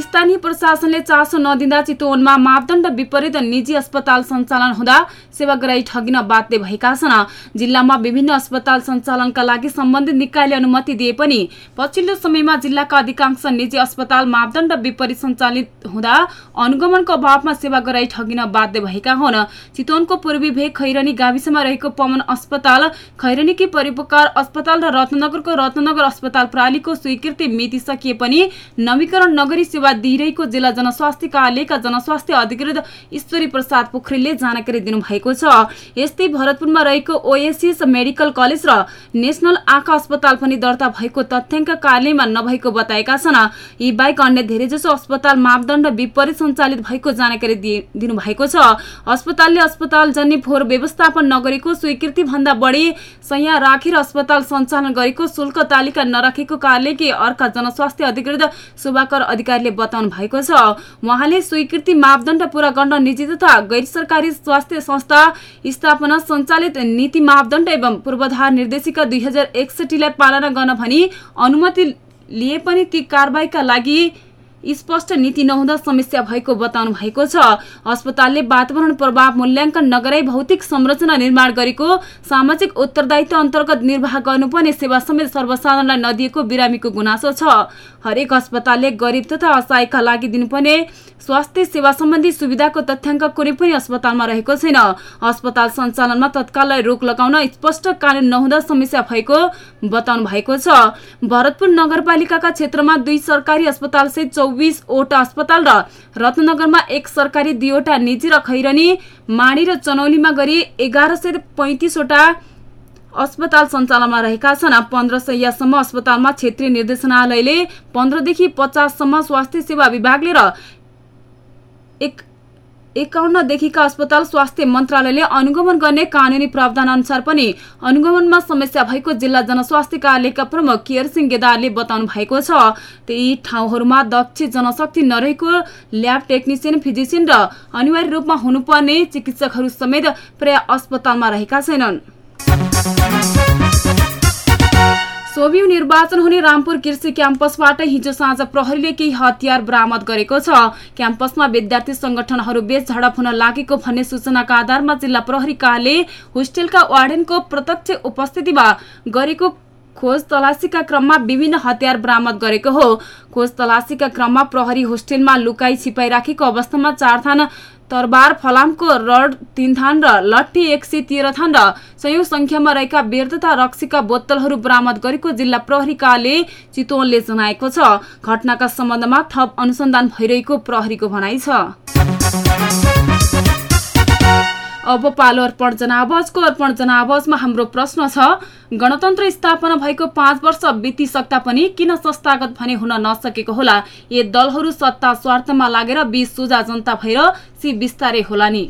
स्थानीय प्रशासनले चासो नदिँदा चितवनमा मापदण्ड विपरीत निजी अस्पताल सञ्चालन हुँदा सेवाग्राही ठगिन बाध्य भएका छन्। जिल्लामा विभिन्न अस्पताल सञ्चालनका लागि सम्बन्धित निकायले अनुमति दिए पनि पछिल्लो समयमा जिल्लाका अधिकांश निजी अस्पताल मापदण्ड विपरीत सञ्चालित हुँदा अनुगमनको अभावमा सेवाग्राही ठगिन बाध्य भएका हुन्। चितवनको पूर्वी भेग खैरनी गाविसमा रहेको पवन अस्पताल खैरनीकी परिपकार अस्पताल र रत्नगरको रत्नगर अस्पताल प्रणालीको स्वीकृति मिति सकिए पनि नवीकरण नगरी सेवा दिइरहेको जिल्ला जनस्वास्थ्य कार्यालयका जनस्वास्थ्य अधिकृत ईश्वरी प्रसाद पोखरेलले जानकारी दिनुभएको छ। यस्तै भरतपुरमा रहेको ओएसिस मेडिकल कलेज र नेशनल आँखा अस्पताल पनि दर्ता भएको तथ्याङ्क कार्यालयमा नभएको बताएका छन्। यी बाहेक अन्य धेरैजसो अस्पताल मापदण्ड विपरीत सञ्चालित भएको जानकारी दिनुभएको छ। अस्पतालले अस्पताल जन्य फोहोर व्यवस्थापन नगरेको स्वीकृति भन्दा बढी सयाँ राखेर अस्पताल सञ्चालन गरेको शुल्क तालिका नराखेको कार्यालयकी अर्का जनस्वास्थ्य अधिकृत शुभाकर अधिकारीले बताउनु भएको छ। उहाँले स्वीकृति मापदण्ड पूरा गर्न निजी तथा गैर सरकारी स्वास्थ्य संस्था स्थापना सञ्चालित नीति मापदण्ड एवं पूर्वाधार निर्देशिका दुई हजार पालना गर्न भनी अनुमति लिए पनि ती कारवाहीका लागि स्पष्ट नीति नहुँदा समस्या भएको बताउनु भएको छ। अस्पतालले वातावरण प्रभाव मूल्याङ्कन नगराई भौतिक संरचना निर्माण गरेको सामाजिक उत्तरदायित्व अन्तर्गत निर्वाह गर्नुपर्ने सेवा समेत सर्वसाधारणलाई नदिएको बिरामीको गुनासो छ। हरेक अस्पतालले गरिब तथा असहायका लागि दिनुपर्ने स्वास्थ्य सेवा सम्बन्धी सुविधाको तथ्याङ्क कुनै पनि अस्पतालमा रहेको छैन। अस्पताल सञ्चालनमा तत्काललाई रोक लगाउन स्पष्ट कानून नहुँदा समस्या भएको बताउनु भएको छ। भरतपुर नगरपालिकाका क्षेत्रमा दुई सरकारी अस्पताल सहित चौबिसवटा अस्पताल र रत्नगरमा एक सरकारी दुईवटा निजी र खैरनी माडी र चनौलीमा गरी एघार सय पैँतिसवटा अस्पताल सञ्चालनमा रहेका छन्। पन्ध्र सयसम्म अस्पतालमा क्षेत्रीय निर्देशनालयले पन्ध्रदेखि पचाससम्म स्वास्थ्य सेवा विभागले र एक एकाउन्नदेखिका अस्पताल स्वास्थ्य मन्त्रालयले अनुगमन गर्ने कानूनी प्रावधान अनुसार पनि अनुगमनमा समस्या भएको जिल्ला जनस्वास्थ्य कार्यालयका प्रमुख केयर सिंह गेदारले बताउनु भएको छ। ती ठाउँहरूमा दक्ष जनशक्ति नरहेको ल्याब टेक्निसियन फिजिसियन र अनिवार्य रूपमा हुनुपर्ने चिकित्सकहरू समेत प्राय अस्पतालमा रहेका छैनन्। सोभियु निर्वाचन हुने रामपुर कृषि क्याम्पसबाट हिजो साँझ प्रहरीले केही हतियार बरामद गरेको छ। क्याम्पसमा विद्यार्थी संगठनहरू बीच झडप हुन लागेको भन्ने सूचनाका आधारमा जिल्ला प्रहरी कार्यालय होस्टेलका वार्डेनको प्रत्यक्ष उपस्थितिमा गरेको खोज तलासीका क्रममा विभिन्न हतियार बरामद गरेको हो। खोज तलासीका क्रममा प्रहरी होस्टेलमा लुकाई छिपाई राखेको अवस्थामा चार थान तरबार फलामको रड तीन थान र लट्ठी एक सय तेह्र थान र सयौं संख्यामा रहेका बेर तथा रक्सीका बोतलहरू बरामद गरेको जिल्ला प्रहरी कार्यालय चितवनले जनाएको छ। घटनाका सम्बन्धमा थप अनुसन्धान भइरहेको प्रहरीको भनाइ छ। अब पालो अर्पण जनावजको अर्पण जनावजमा हाम्रो प्रश्न छ गणतन्त्र स्थापना भएको पाँच वर्ष बितिसक्दा पनि किन संस्थागत भने हुन नसकेको होला? यी दलहरू सत्ता स्वार्थमा लागेर बीच सोझा जनता भएर सी बिस्तारै होला नि।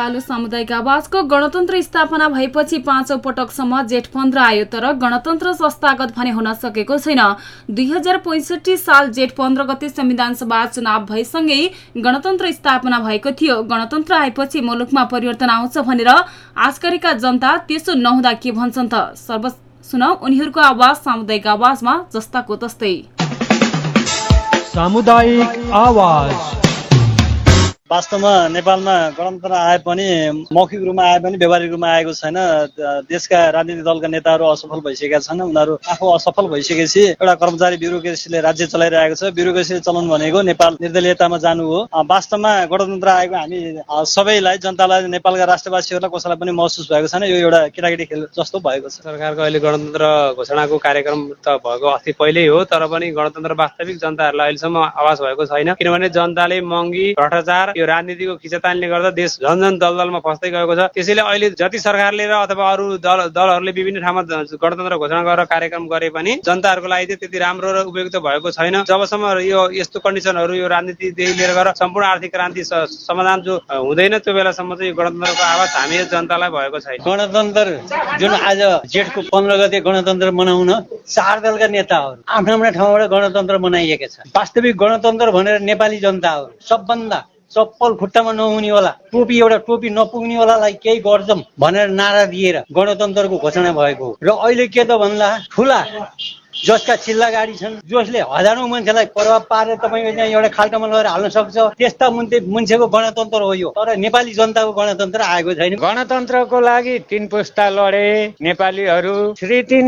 पालो सामुदायिक आवाजको गणतन्त्र स्थापना भएपछि पाँचौं पटकसम्म जेठ पन्ध्र आयो तर गणतन्त्र संस्थागत भने हुन सकेको छैन। दुई हजार पैँसठी साल जेठ पन्ध्र गते संविधान सभा चुनाव भएसँगै गणतन्त्र स्थापना भएको थियो। गणतन्त्र आएपछि मुलुकमा परिवर्तन आउँछ भनेर आजकरीका जनता त्यसो नहुँदा के भन्छन् त? सर्व सुनौ उनीहरूको आवाज सामुदायिक आवाजमा जस्ताको तस्तै। सामुदायिक आवाज। वास्तवमा नेपालमा गणतन्त्र आए पनि मौखिक रूपमा आए पनि व्यावहारिक रूपमा आएको छैन। देशका राजनीतिक दलका नेताहरू असफल भइसकेका छन्। उनीहरू आफू असफल भइसकेपछि एउटा कर्मचारी ब्युरोक्रेसीले राज्य चलाइरहेको छ। ब्युरोक्रेसी चलाउनु भनेको नेपाल निर्दलीयतामा जानु हो। वास्तवमा गणतन्त्र आएको हामी सबैलाई जनतालाई नेपालका राष्ट्रवासीहरूलाई कसैलाई पनि महसुस भएको छैन। यो एउटा केटाकेटी खेल जस्तो भएको छ। सरकारको अहिले गणतन्त्र घोषणाको कार्यक्रम त भएको अस्ति पहिल्यै हो तर पनि गणतन्त्र वास्तविक जनताहरूलाई अहिलेसम्म आवाज भएको छैन। किनभने जनताले महँगी भ्रष्टाचार यो राजनीतिको खिचातानले गर्दा देश झन् झन् दलदलमा फस्दै गएको छ। त्यसैले अहिले जति सरकारले र अथवा अरू दल दलहरूले विभिन्न ठाउँमा गणतन्त्र घोषणा गरेर कार्यक्रम गरे पनि जनताहरूको लागि चाहिँ त्यति राम्रो र उपयुक्त भएको छैन। जबसम्म यो यस्तो कन्डिसनहरू यो राजनीतिदेखि लिएर गएर सम्पूर्ण आर्थिक क्रान्ति समाधान जो हुँदैन त्यो बेलासम्म चाहिँ यो गणतन्त्रको आवाज हामी जनतालाई भएको छैन। गणतन्त्र जुन आज जेठको पन्ध्र गते गणतन्त्र मनाउन चार दलका नेताहरू आफ्नो आफ्नो ठाउँबाट गणतन्त्र मनाइएका छन्। वास्तविक गणतन्त्र भनेर नेपाली जनताहरू सबभन्दा चप्पल खुट्टामा नहुनेवाला टोपी एउटा टोपी नपुग्नेवालालाई केही गर्छौँ भनेर नारा दिएर गणतन्त्रको घोषणा भएको र अहिले के त भन्दा ठुला। जसका चिल्ला गाडी छन् जसले हजारौँ मान्छेलाई प्रभाव पारेर तपाईँको त्यहाँ एउटा खाल्टामा लगेर हाल्न सक्छ त्यस्ता मुन्ते मान्छेको गणतन्त्र हो यो। तर नेपाली जनताको गणतन्त्र आएको छैन। गणतन्त्रको लागि तिन पुस्ता लडे नेपालीहरू। श्री तिन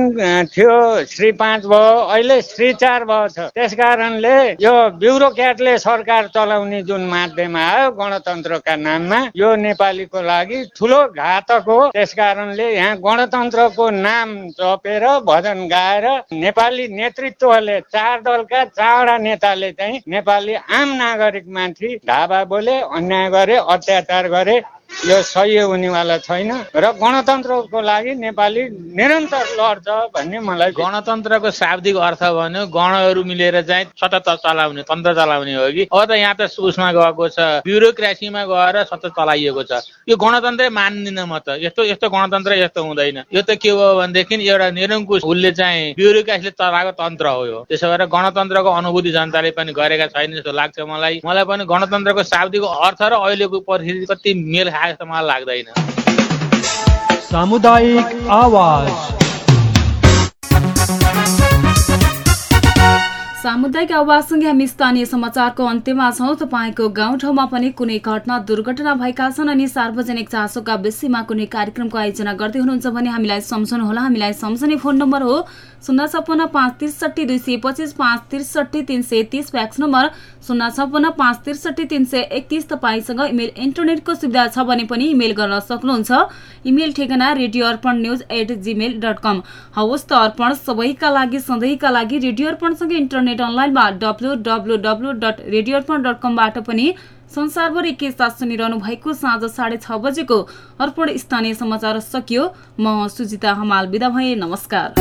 थियो श्री पाँच भयो अहिले श्री चार भयो छ। त्यस कारणले यो ब्युरोक्रेटले सरकार चलाउने जुन माध्यम आयो गणतन्त्रका नाममा यो नेपालीको लागि ठुलो घातक हो। त्यस कारणले यहाँ गणतन्त्रको नाम जपेर भजन गाएर नेपाली नेतृत्वले चार दलका चारवटा नेताले चाहिँ नेपाली आम नागरिक माथि ढाबा बोले अन्याय गरे अत्याचार गरे यो सही हुनेवाला छैन। र गणतन्त्रको लागि नेपाली निरन्तर लड्छ भन्ने मलाई गणतन्त्रको शाब्दिक अर्थ भन्यो गणहरू मिलेर चाहिँ सतत चलाउने तन्त्र चलाउने हो कि। अब त यहाँ त उसमा गएको छ ब्युरोक्रेसीमा गएर सतत चलाइएको छ। यो गणतन्त्रै मान्दिनँ म त। यस्तो यस्तो गणतन्त्र यस्तो हुँदैन। यो त के हो भनेदेखि एउटा निरङ्कुश उसले चाहिँ ब्युरोक्रेसीले चलाएको तन्त्र हो यो। त्यसो भएर गणतन्त्रको अनुभूति जनताले पनि गरेका छैन जस्तो लाग्छ मलाई। मलाई पनि गणतन्त्रको शाब्दिक अर्थ र अहिलेको परिस्थिति कति मेल खाएको जस्तो मलाई लाग्दैन सामुदायिक आवाज. सामुदायिक आवाजसँगै हामी स्थानीय समाचारको अन्त्यमा छौँ तपाईँको गाउँठाउँमा पनि कुनै घटना दुर्घटना भएका छन् अनि सार्वजनिक चासोका विषयमा कुनै कार्यक्रमको आयोजना गर्दै हुनुहुन्छ भने हामीलाई सम्झनुहोला हामीलाई सम्झने फोन नम्बर हो शून्य छप्पन्न पाँच त्रिसठी दुई सय पच्चिस पाँच त्रिसठी तिन सय तिस फ्याक्स नम्बर शून्य छप्पन्न पाँच त्रिसठी तिन सय एकतिस तपाईँसँग इमेल इन्टरनेटको सुविधा छ भने पनि इमेल गर्न सक्नुहुन्छ। इमेल ठेगाना radio Arpan news at Gmail dot com हवस् त अर्पण सबैका लागि सधैँका लागि रेडियो अर्पणसँगै इन्टरनेट अनलाइनमा W W W dot radio Arpan dot कमबाट पनि संसारभरि के साथ सुनिरहनु भएको साँझ साढे छ बजेको अर्पण स्थानीय समाचार सकियो। म सुजिता हमाल बिदा नमस्कार।